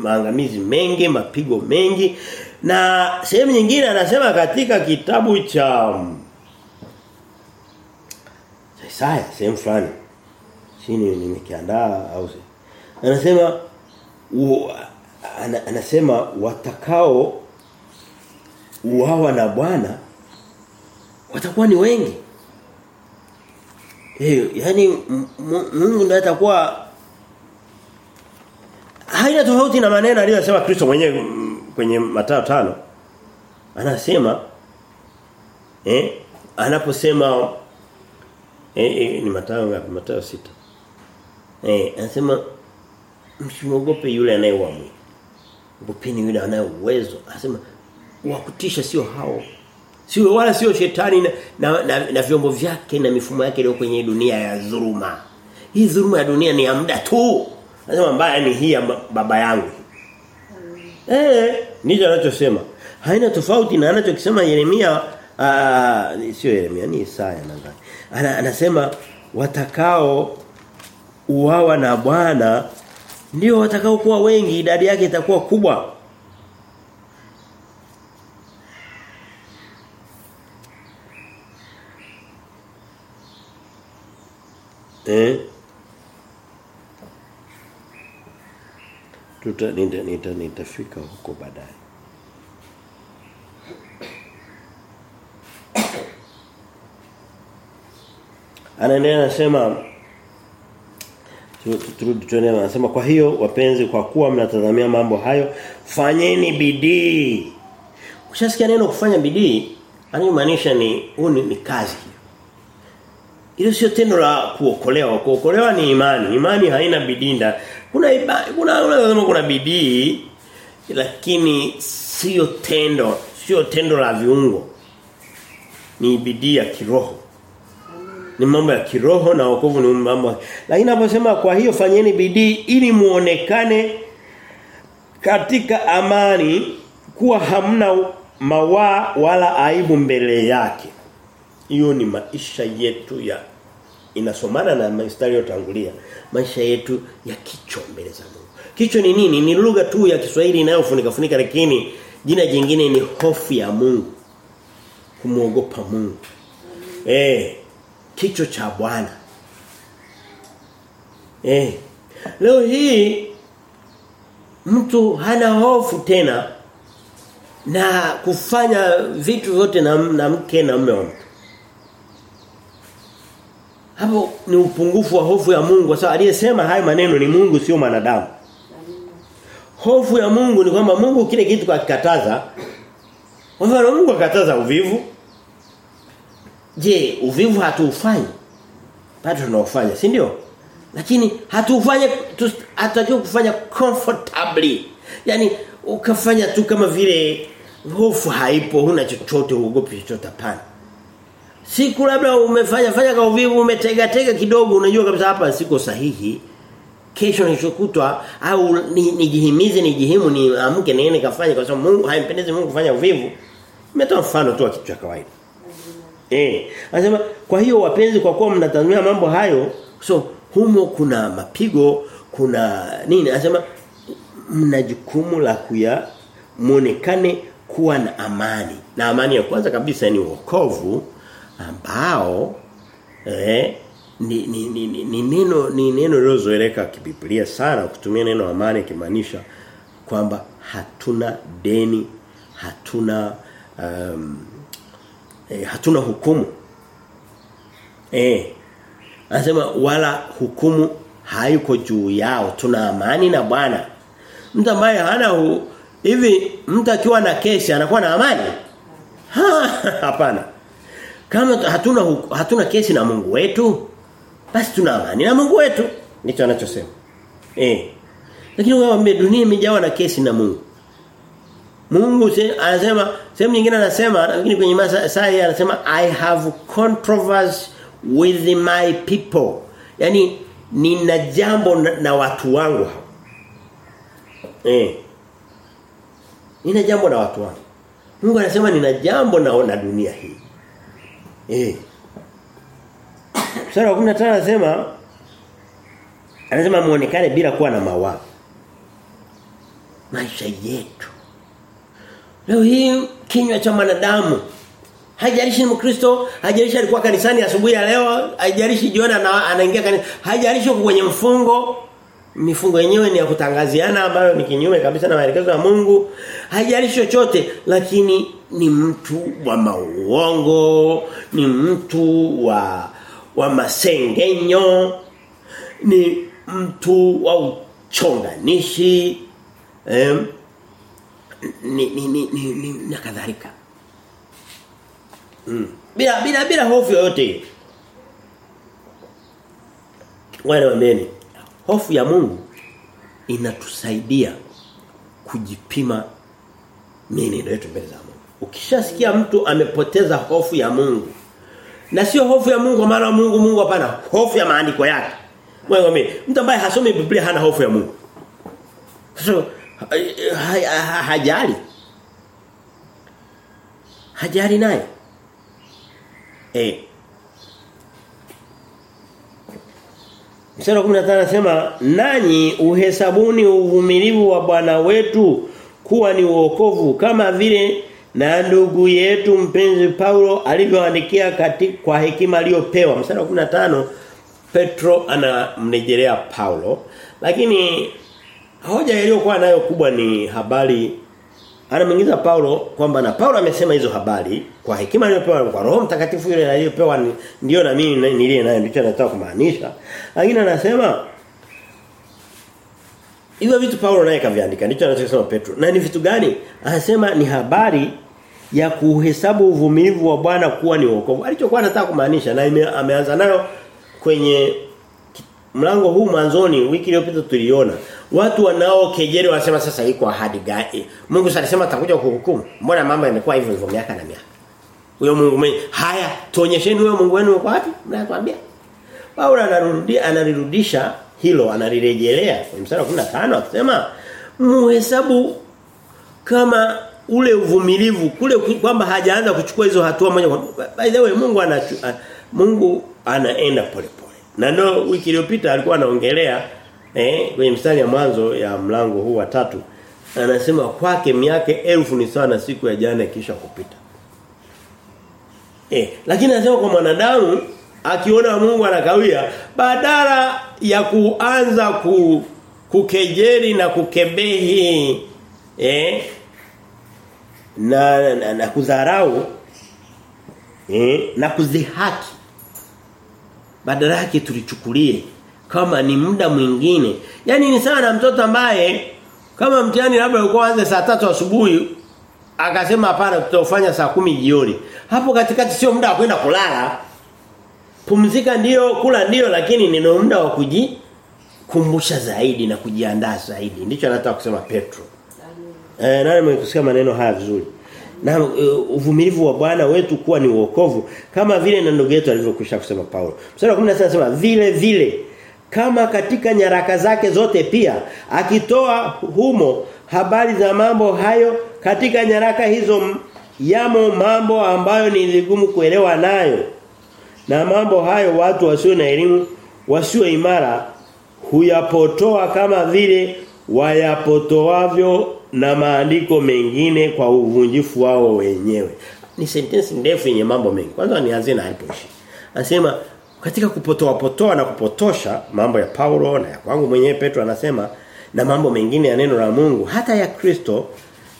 maangamizi mengi, mapigo mengi. Na sehemu nyingine anasema katika kitabu cha Isaya sehemu fulani. Chini nimekiandaa au anasema u, ana, anasema watakao uawa na Bwana watakuwa ni wengi. Eh, yani Mungu ndiye atakuwa haina tofauti na maneno aliyosema Kristo mwenyewe kwenye Mathayo tano Anasema eh anaposema eh, eh ni Mathayo ngapi? Mathayo sita Eh anasema msimogope yule anayeua mwili. Yule anaye uwezo. Anasema wakutisha sio hao. Sio wala sio shetani na, na, na, na vyombo vyake na mifumo yake iliyo kwenye dunia ya dhuluma. Hii dhuluma ya dunia ni ya muda tu. Anasema mbaya ni hii ya baba yangu. Eh, ndicho anachosema. Haina tofauti na anachokisema Yeremia uh, sio Yeremia ni Isaya nadhani. Ana, anasema watakao uwawa na Bwana ndio watakao kuwa wengi idadi yake itakuwa kubwa. Eh? Tuta nita nita nitafika huko baadaye. Anaendelea anasema turudi tuone anasema kwa hiyo wapenzi kwa kuwa mnatazamia mambo hayo fanyeni bidii. Ukishasikia neno kufanya bidii anayomaanisha ni huu ni, ni kazi. Hilo sio tendo la kuokolewa. Kuokolewa ni imani. Imani haina bidii Kuna iba, kuna unasema kuna bidii lakini sio tendo, sio tendo la viungo. Ni bidii ya kiroho. Ni mambo ya kiroho na wokovu ni mambo. Lakini anaposema kwa hiyo fanyeni bidii ili muonekane katika amani kuwa hamna mawaa wala aibu mbele yake. Hiyo ni maisha yetu ya inasomana na mstari yotangulia. Maisha yetu ya kichwa mbele za Mungu. Kichwa ni nini? Ni lugha tu ya Kiswahili inayofunika funika lakini jina jingine ni hofu ya Mungu. Kumuogopa Mungu. Eh, kichwa cha Bwana. Eh. Leo hii mtu hana hofu tena na kufanya vitu vyote na, na mke na mume wa mtu. Hapo ni upungufu wa hofu ya Mungu Sasa aliyesema hayo maneno ni Mungu sio mwanadamu. Hofu ya Mungu ni kwamba Mungu kile kitu kakikataza kwa mfano Mungu akataza uvivu. Je, uvivu hatuufanyi? Bado tunaufanya, si ndio? Lakini hatuufanye hatutakiwa kufanya comfortably. Yaani ukafanya tu kama vile hofu haipo, huna chochote uogopi chochote hapana. Siku labda umefanya fanya kwa uvivu umetega tega kidogo unajua kabisa hapa siko sahihi. Kesho nishokutwa au nijihimize ni nijihimu ni amke niende kafanye kwa sababu Mungu haimpendezi Mungu kufanya uvivu. Nimetoa mfano tu wa kitu cha kawaida. Eh, anasema kwa hiyo wapenzi kwa kuwa mnatazamia mambo hayo so humo kuna mapigo kuna nini anasema mna jukumu la kuya muonekane kuwa na amani. Na amani ya kwanza kabisa ni wokovu ambao eh ni ni, ni, ni, ni neno ni neno lilozoeleka kibiblia sana kutumia neno amani kimaanisha kwamba hatuna deni, hatuna um, eh, hatuna hukumu. Eh anasema wala hukumu haiko juu yao. Tuna amani na Bwana. Mtu ambaye hana hivi mtu akiwa na kesi anakuwa na amani? Ha, hapana. Kama hatuna hatuna kesi na Mungu wetu, basi tuna amani na Mungu wetu. Ndicho anachosema. Eh. Lakini wewe dunia imejawa na kesi na Mungu. Mungu se, anasema sehemu nyingine anasema lakini kwenye Masai anasema I have controversy with my people. Yaani nina jambo na, na watu wangu. Eh. Nina jambo na watu wangu. Mungu anasema nina jambo na na dunia hii. Eh. Sura 15 anasema Anasema muonekane bila kuwa na mawa. Maisha yetu. Leo hii kinywa cha mwanadamu Haijalishi Mkristo, haijalishi alikuwa kanisani asubuhi ya leo, haijalishi jioni anaingia kanisa, haijalishi kwenye mfungo. Mifungo yenyewe ni ya kutangaziana ambayo ni kinyume kabisa na maelekezo ya Mungu. Haijalishi chochote lakini ni mtu wa mauongo, ni mtu wa wa masengenyo, ni mtu wa uchonganishi, eh, ni ni ni, ni, ni na kadhalika. Mm. Bila bila bila hofu yoyote. Wale wameni. Hofu ya Mungu inatusaidia kujipima mienendo yetu mbele za Mungu. Ukishasikia mtu amepoteza hofu ya Mungu na sio hofu ya Mungu kwa maana Mungu Mungu hapana, hofu ya maandiko yake. Wewe mtu ambaye hasomi Biblia hana hofu ya Mungu. So hajali. Hajali naye. Eh. Mstari wa 15 anasema nanyi uhesabuni uvumilivu wa Bwana wetu kuwa ni uokovu kama vile na ndugu yetu mpenzi Paulo alivyoandikia kwa hekima aliyopewa. Mstari wa 15 Petro anamrejelea Paulo lakini hoja iliyokuwa nayo kubwa ni habari anamwingiza Paulo kwamba na Paulo amesema hizo habari kwa hekima aliyopewa kwa Roho Mtakatifu yule aliyopewa ndio na mimi nilie naye ndicho nataka kumaanisha. Lakini anasema hivyo vitu Paulo naye kaviandika ndicho anachosema Petro. Na ni vitu gani? Anasema ni habari ya kuhesabu uvumilivu wa Bwana kuwa ni wokovu. Alichokuwa anataka kumaanisha na ime, ameanza nayo kwenye mlango huu mwanzoni wiki iliyopita tuliona. Watu wanao kejeli wanasema sasa iko ahadi gani? Mungu alisema atakuja kuhukumu. Mbona mambo yamekuwa hivyo hivyo miaka na miaka? Huyo Mungu mwenye haya tuonyesheni huyo Mungu wenu uko wapi? Mnakwambia. Paulo anarudia analirudisha hilo analirejelea. Kwenye mstari wa 15 akisema muhesabu kama ule uvumilivu kule kwamba hajaanza kuchukua hizo hatua moja kwa by the way Mungu ana Mungu anaenda pole. Na no wiki iliyopita alikuwa anaongelea eh kwenye mstari ya mwanzo ya mlango huu wa tatu. Anasema kwake miaka elfu ni sawa na siku ya jana kisha kupita. Eh lakini anasema kwa mwanadamu akiona Mungu anakawia badala ya kuanza ku, kukejeli na kukebehi eh na, na, na kudharau eh na kuzihaki badala yake tulichukulie kama ni muda mwingine. Yani ni sana mtoto ambaye kama mtihani labda ulikuwa anze saa tatu asubuhi akasema hapana tutafanya saa kumi jioni. Hapo katikati sio muda wa kwenda kulala. Pumzika ndio kula ndio lakini ni muda wa kuji kumbusha zaidi na kujiandaa zaidi. Ndicho anataka kusema Petro. Eh nani mmekusikia maneno haya vizuri na uh, uvumilivu wa Bwana wetu kuwa ni uokovu kama vile na ndugu yetu alivyokwisha kusema Paulo. Mstari wa 16 anasema vile vile kama katika nyaraka zake zote pia akitoa humo habari za mambo hayo katika nyaraka hizo yamo mambo ambayo ni vigumu kuelewa nayo na mambo hayo watu wasio na elimu wasio imara huyapotoa kama vile wayapotoavyo na maandiko mengine kwa uvunjifu wao wenyewe. Ni sentensi ndefu yenye mambo mengi. Kwanza nianze na alipoishi. Anasema katika kupotoa potoa na kupotosha mambo ya Paulo na ya kwangu mwenyewe Petro anasema na mambo mengine ya neno la Mungu hata ya Kristo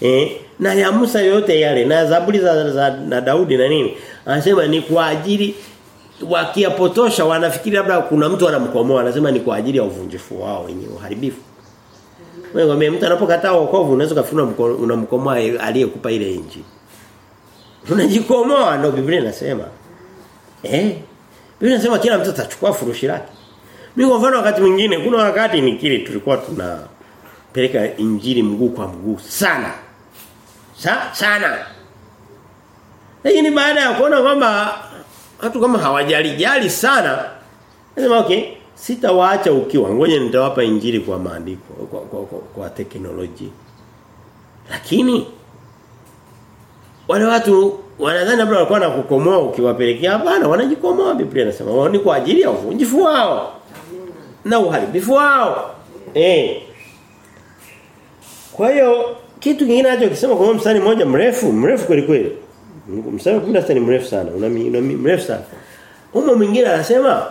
eh, na ya Musa yote yale na Zaburi za, za na Daudi na nini anasema ni kwa ajili wakiapotosha wanafikiri labda kuna mtu anamkomoa anasema ni kwa ajili ya uvunjifu wao wenye uharibifu wewe mtu anapokataa wokovu unaweza kufuna unamkomoa aliyekupa ile injili. Unajikomoa ndio Biblia inasema. Eh? Biblia inasema kila mtu atachukua furushi lake. Mimi kwa mfano wakati mwingine kuna wakati nikiri tulikuwa tunapeleka injili mguu kwa mguu sana. Sa, sana. Lakini baada ya kuona kwamba watu kama hawajalijali sana nasema okay sitawaacha ukiwa ngoja nitawapa injili kwa maandiko kwa, kwa, kwa, kwa teknoloji lakini wale watu wanadhani labda walikuwa nakukomoa ukiwapelekea hapana wanajikomoa Biblia inasema wao ni kwa ajili ya uvunjifu wao na uharibifu wao. Eh. Kwa hiyo kitu kingine anachokisema kwa mstari mmoja mrefu, mrefu kweli kweli. Mstari wa 16 ni mrefu sana, una, una mrefu sana. umo mwingine anasema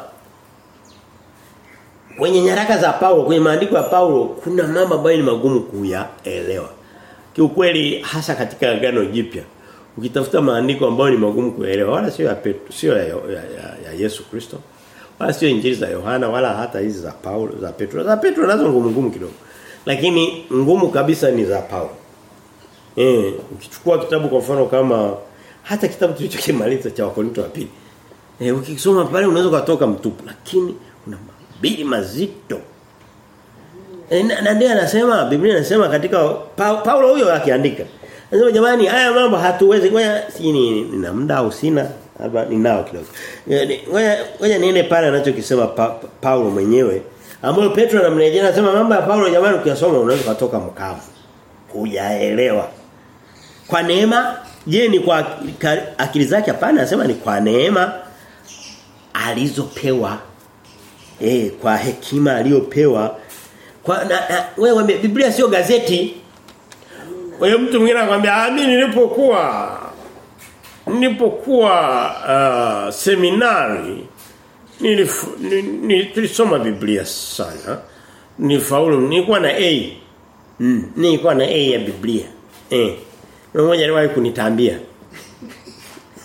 kwenye nyaraka za Paulo, kwenye maandiko ya Paulo kuna mambo ambayo ni magumu kuyaelewa. Kiukweli hasa katika agano jipya. Ukitafuta maandiko ambayo ni magumu kuelewa wala sio ya Petro, sio ya, ya, ya, ya Yesu Kristo. Wala sio injili za Yohana wala hata hizi za Paulo, za Petro. Za Petro nazo ngumu ngumu kidogo. Lakini ngumu kabisa ni za Paulo. Eh, ukichukua kitabu kwa mfano kama hata kitabu tulichokimaliza cha Wakorintho wa pili. Eh, ukisoma pale unaweza kutoka mtupu lakini mabili mazito. E, na, ndiye anasema Biblia inasema katika pa, Paulo huyo akiandika. Anasema jamani haya mambo hatuwezi ngoja si ni nina muda au sina hapa ninao kidogo. Ngoja ngoja niende pale anachokisema pa, Paulo mwenyewe ambapo Petro anamrejea anasema mambo ya Paulo jamani ukiyasoma unaweza kutoka mkavu. Hujaelewa. Kwa neema je ni kwa akili zake hapana anasema ni kwa neema alizopewa eh kwa hekima aliyopewa. Kwa na, na wewe Biblia sio gazeti. Wewe mtu mwingine anakuambia ah mimi nilipokuwa nilipokuwa uh, seminari nilisoma Biblia sana. Nifaulu nilikuwa na A. Mm. nilikuwa na A ya Biblia. Eh mmoja aliwahi kunitambia.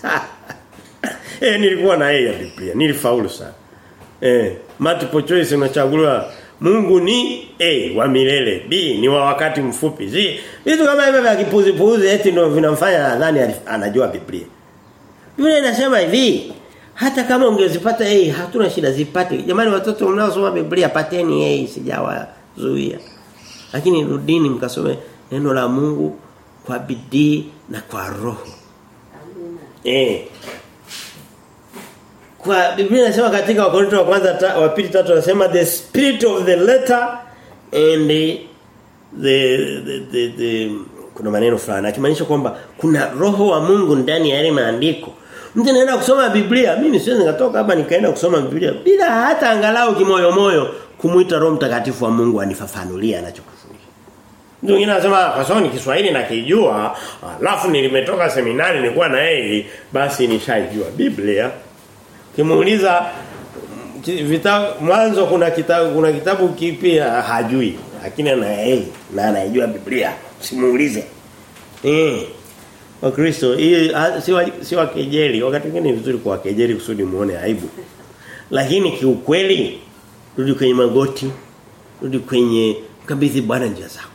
Eh nilikuwa na A ya Biblia. Nilifaulu sana. Eh multiple choice unachaguliwa Mungu ni A wa milele, B ni wa wakati mfupi. Zi vitu kama hivyo vya kipuzi puzi eti ndio vinamfanya nadhani anajua Biblia. Biblia inasema hivi, hata kama ungezipata A hatuna shida zipate. Jamani watoto mnaosoma Biblia pateni A sijawazuia. Lakini rudini mkasome neno la Mungu kwa bidii na kwa roho. Amina. Eh. Kwa Biblia inasema katika Wakorintho wa kwanza wa pili tatu anasema the spirit of the letter and the the, the, the, the kuna maneno fulani akimaanisha kwamba kuna roho wa Mungu ndani ya yale maandiko. Mtu anaenda kusoma Biblia, mimi siwezi nikatoka hapa nikaenda kusoma Biblia bila hata angalau kimoyo moyo kumuita Roho Mtakatifu wa Mungu anifafanulie anachokufundisha. Mtu mwingine anasema kwa sababu ni Kiswahili na kijua, alafu nilimetoka seminari nilikuwa na yeye, basi nishaijua Biblia. Kimuuliza vitabu mwanzo kuna kitabu kuna kitabu kipi hajui lakini ana yeye na anaijua Biblia. Simuulize eh Kwa Kristo hii si wa, si wa kejeli. Wakati mwingine ni vizuri kwa kejeli kusudi muone aibu. Lakini kiukweli rudi kwenye magoti rudi kwenye kabidhi Bwana njia zako.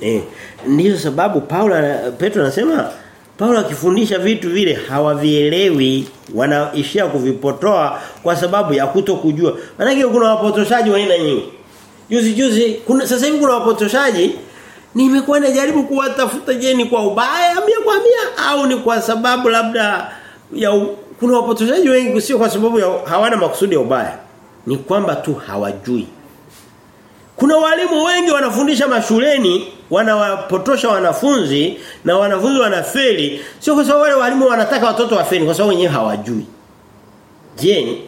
Eh ndio sababu Paulo Petro anasema Paulo akifundisha vitu vile hawavielewi wanaishia kuvipotoa kwa sababu ya kutokujua. Maana kuna wapotoshaji wa aina nyingi. Juzi juzi kuna sasa hivi kuna wapotoshaji nimekuwa najaribu kuwatafuta je ni kwa ubaya mia kwa mia au ni kwa sababu labda ya kuna wapotoshaji wengi sio kwa sababu ya hawana makusudi ya ubaya. Ni kwamba tu hawajui. Kuna walimu wengi wanafundisha mashuleni wanawapotosha wanafunzi na wanafunzi wanafeli sio kwa sababu wale walimu wanataka watoto wafeli kwa sababu wenyewe hawajui. Je,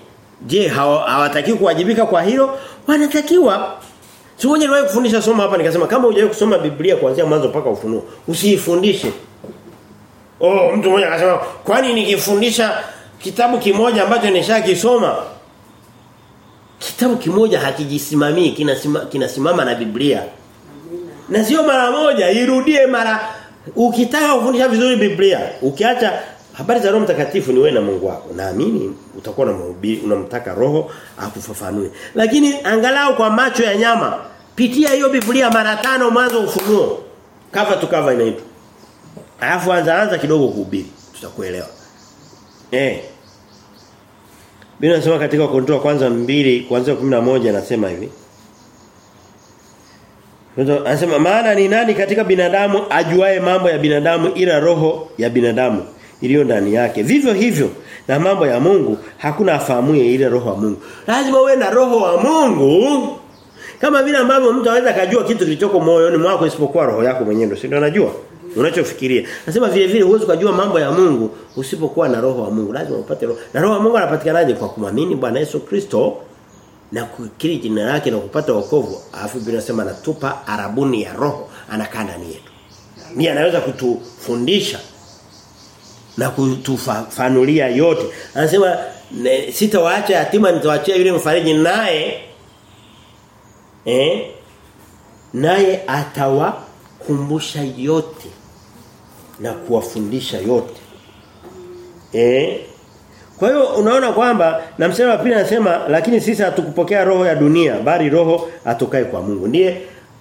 je hawataki kuwajibika kwa hilo? Wanatakiwa. Sio wenyewe wao kufundisha somo hapa nikasema kama hujawahi kusoma Biblia kuanzia mwanzo mpaka ufunuo usiifundishe. Oh, mtu mmoja akasema kwani nikifundisha kitabu kimoja ambacho nishakisoma kitabu kimoja hakijisimamii kinasimama kina na Biblia. Na sio mara moja, irudie mara ukitaka kufundisha vizuri Biblia, ukiacha habari za Roho Mtakatifu ni wewe na Mungu wako. Naamini utakuwa na mhubiri unamtaka Roho akufafanue. Lakini angalau kwa macho ya nyama, pitia hiyo Biblia mara tano mwanzo ufunuo. Kava tukava inaitwa. Alafu anza anza kidogo kuhubiri, tutakuelewa. Eh. Biblia inasema katika Wakorintho wa kwanza mbili kuanzia 11 anasema hivi. Anasema maana ni nani katika binadamu ajuae mambo ya binadamu ila roho ya binadamu iliyo ndani yake. Vivyo hivyo na mambo ya Mungu hakuna afahamuye ile roho wa Mungu. Lazima uwe na roho wa Mungu. Kama vile ambavyo mtu anaweza kujua kitu kilichoko moyoni mwako isipokuwa roho yako mwenyewe ndio ndio anajua unachofikiria. Nasema vile vile huwezi kujua mambo ya Mungu usipokuwa na roho wa Mungu. Lazima upate roho. Na roho wa Mungu anapatikanaje kwa kumwamini Bwana Yesu Kristo. Na kukiri jina lake na kupata wokovu alafu Biblia inasema anatupa arabuni ya roho anakaa ndani yetu ni anaweza kutufundisha na kutufanulia yote. Anasema sitawaacha yatima nitawaachia yule mfariji naye eh naye atawakumbusha yote na kuwafundisha yote. Eh kwa hiyo unaona kwamba na msema pili anasema lakini sisi hatukupokea roho ya dunia bali roho atokaye kwa Mungu. Ndiye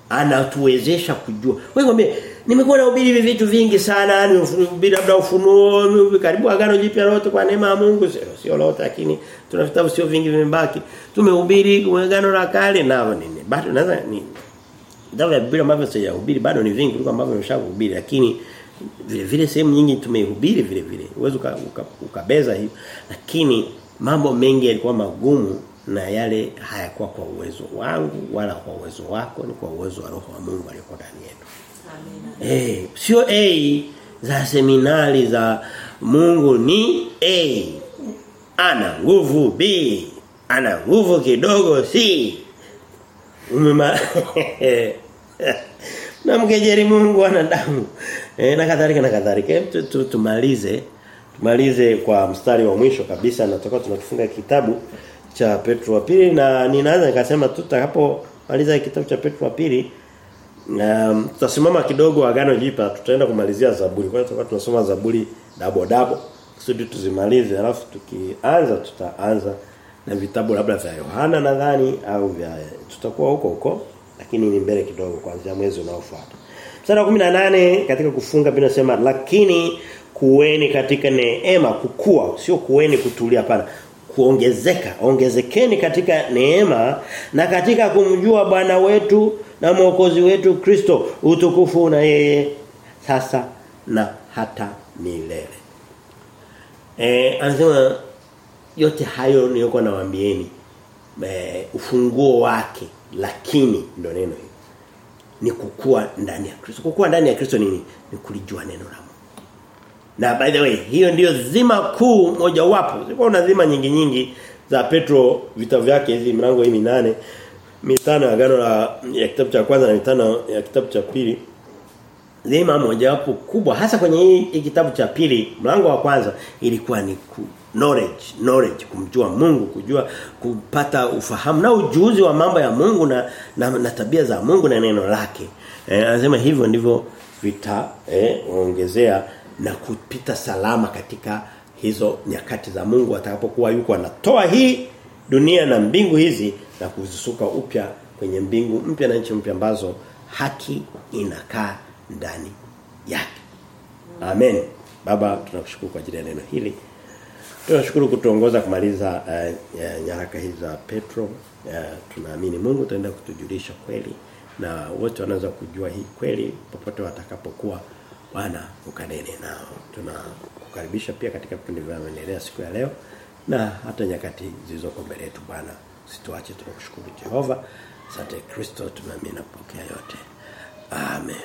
anatuwezesha kujua. Wewe mwambie nimekuwa nahubiri hivi vitu vingi sana, nimehubiri labda ufunuo, karibu agano jipya lote kwa neema ya Mungu, sio sio lote lakini tuna vitabu sio vingi vimebaki. Tumehubiri agano la kale na nini? Bado naweza ni Dawa ya Biblia ambavyo sijahubiri bado ni vingi kuliko ambavyo nimeshahubiri lakini vile vile sehemu nyingi tumehubiri vile vile. Uwezo ukabeza uka, hiyo. Lakini mambo mengi yalikuwa magumu na yale hayakuwa kwa uwezo wangu wala kwa uwezo wako ni kwa uwezo wa roho wa Mungu aliyeko ndani yetu. Eh, sio A hey, za seminari za Mungu ni A. hey. Ana nguvu B. Ana nguvu kidogo C. Umema na mkejeri Mungu wanadamu. Eh, na kadhalika na kadhalika. Tumalize tumalize kwa mstari wa mwisho kabisa na tutakuwa tunatufunga kitabu cha Petro wa pili na ninaanza nikasema tutakapo maliza kitabu cha Petro wa pili um, tutasimama kidogo agano jipa tutaenda kumalizia Zaburi. Kwa hiyo tutakuwa tunasoma Zaburi dabo dabo kusudi tuzimalize alafu tukianza tutaanza na vitabu labda vya Yohana nadhani au vya tutakuwa huko huko lakini ni mbele kidogo kuanzia mwezi unaofuata. Wa 18 katika kufunga binasema lakini kuweni katika neema. Kukua sio kuweni kutulia pana kuongezeka ongezekeni katika neema na katika kumjua Bwana wetu na mwokozi wetu Kristo utukufu na yeye sasa na hata milele. Eh anasema yote hayo nilikuwa nawaambieni e, ufunguo wake lakini ndio neno ni kukua ndani ya Kristo. Kukua ndani ya Kristo nini? Ni kulijua neno la Mungu. Na by the way hiyo ndiyo zima kuu moja wapo Sipo na zima nyingi nyingi za Petro vitabu vyake hizi mlango hii minane mitano ya gano la ya kitabu cha kwanza na mitano ya kitabu cha pili. Zima moja wapo kubwa. Hasa kwenye hii kitabu cha pili mlango wa kwanza ilikuwa ni ku, knowledge knowledge kumjua Mungu kujua kupata ufahamu na ujuzi wa mambo ya Mungu na na, na tabia za Mungu na neno lake eh, anasema hivyo ndivyo vita eh, na kupita salama katika hizo nyakati za Mungu atakapokuwa yuko anatoa hii dunia na mbingu hizi na kuzisuka upya kwenye mbingu mpya na nchi mpya ambazo haki inakaa ndani yake. Amen. Baba tunakushukuru kwa ajili ya neno hili. Tunashukuru kutuongoza kumaliza uh, nyaraka hizi za Petro. Uh, tunaamini Mungu ataenda kutujulisha kweli na wote wanaweza kujua hii kweli popote watakapokuwa Bwana ukanene nao. Tunakukaribisha pia katika vipindi vinavyoendelea siku ya leo na hata nyakati zilizoko mbele yetu Bwana. Usituache tunakushukuru Jehova. Asante Kristo tumeamini na kupokea yote. Amen.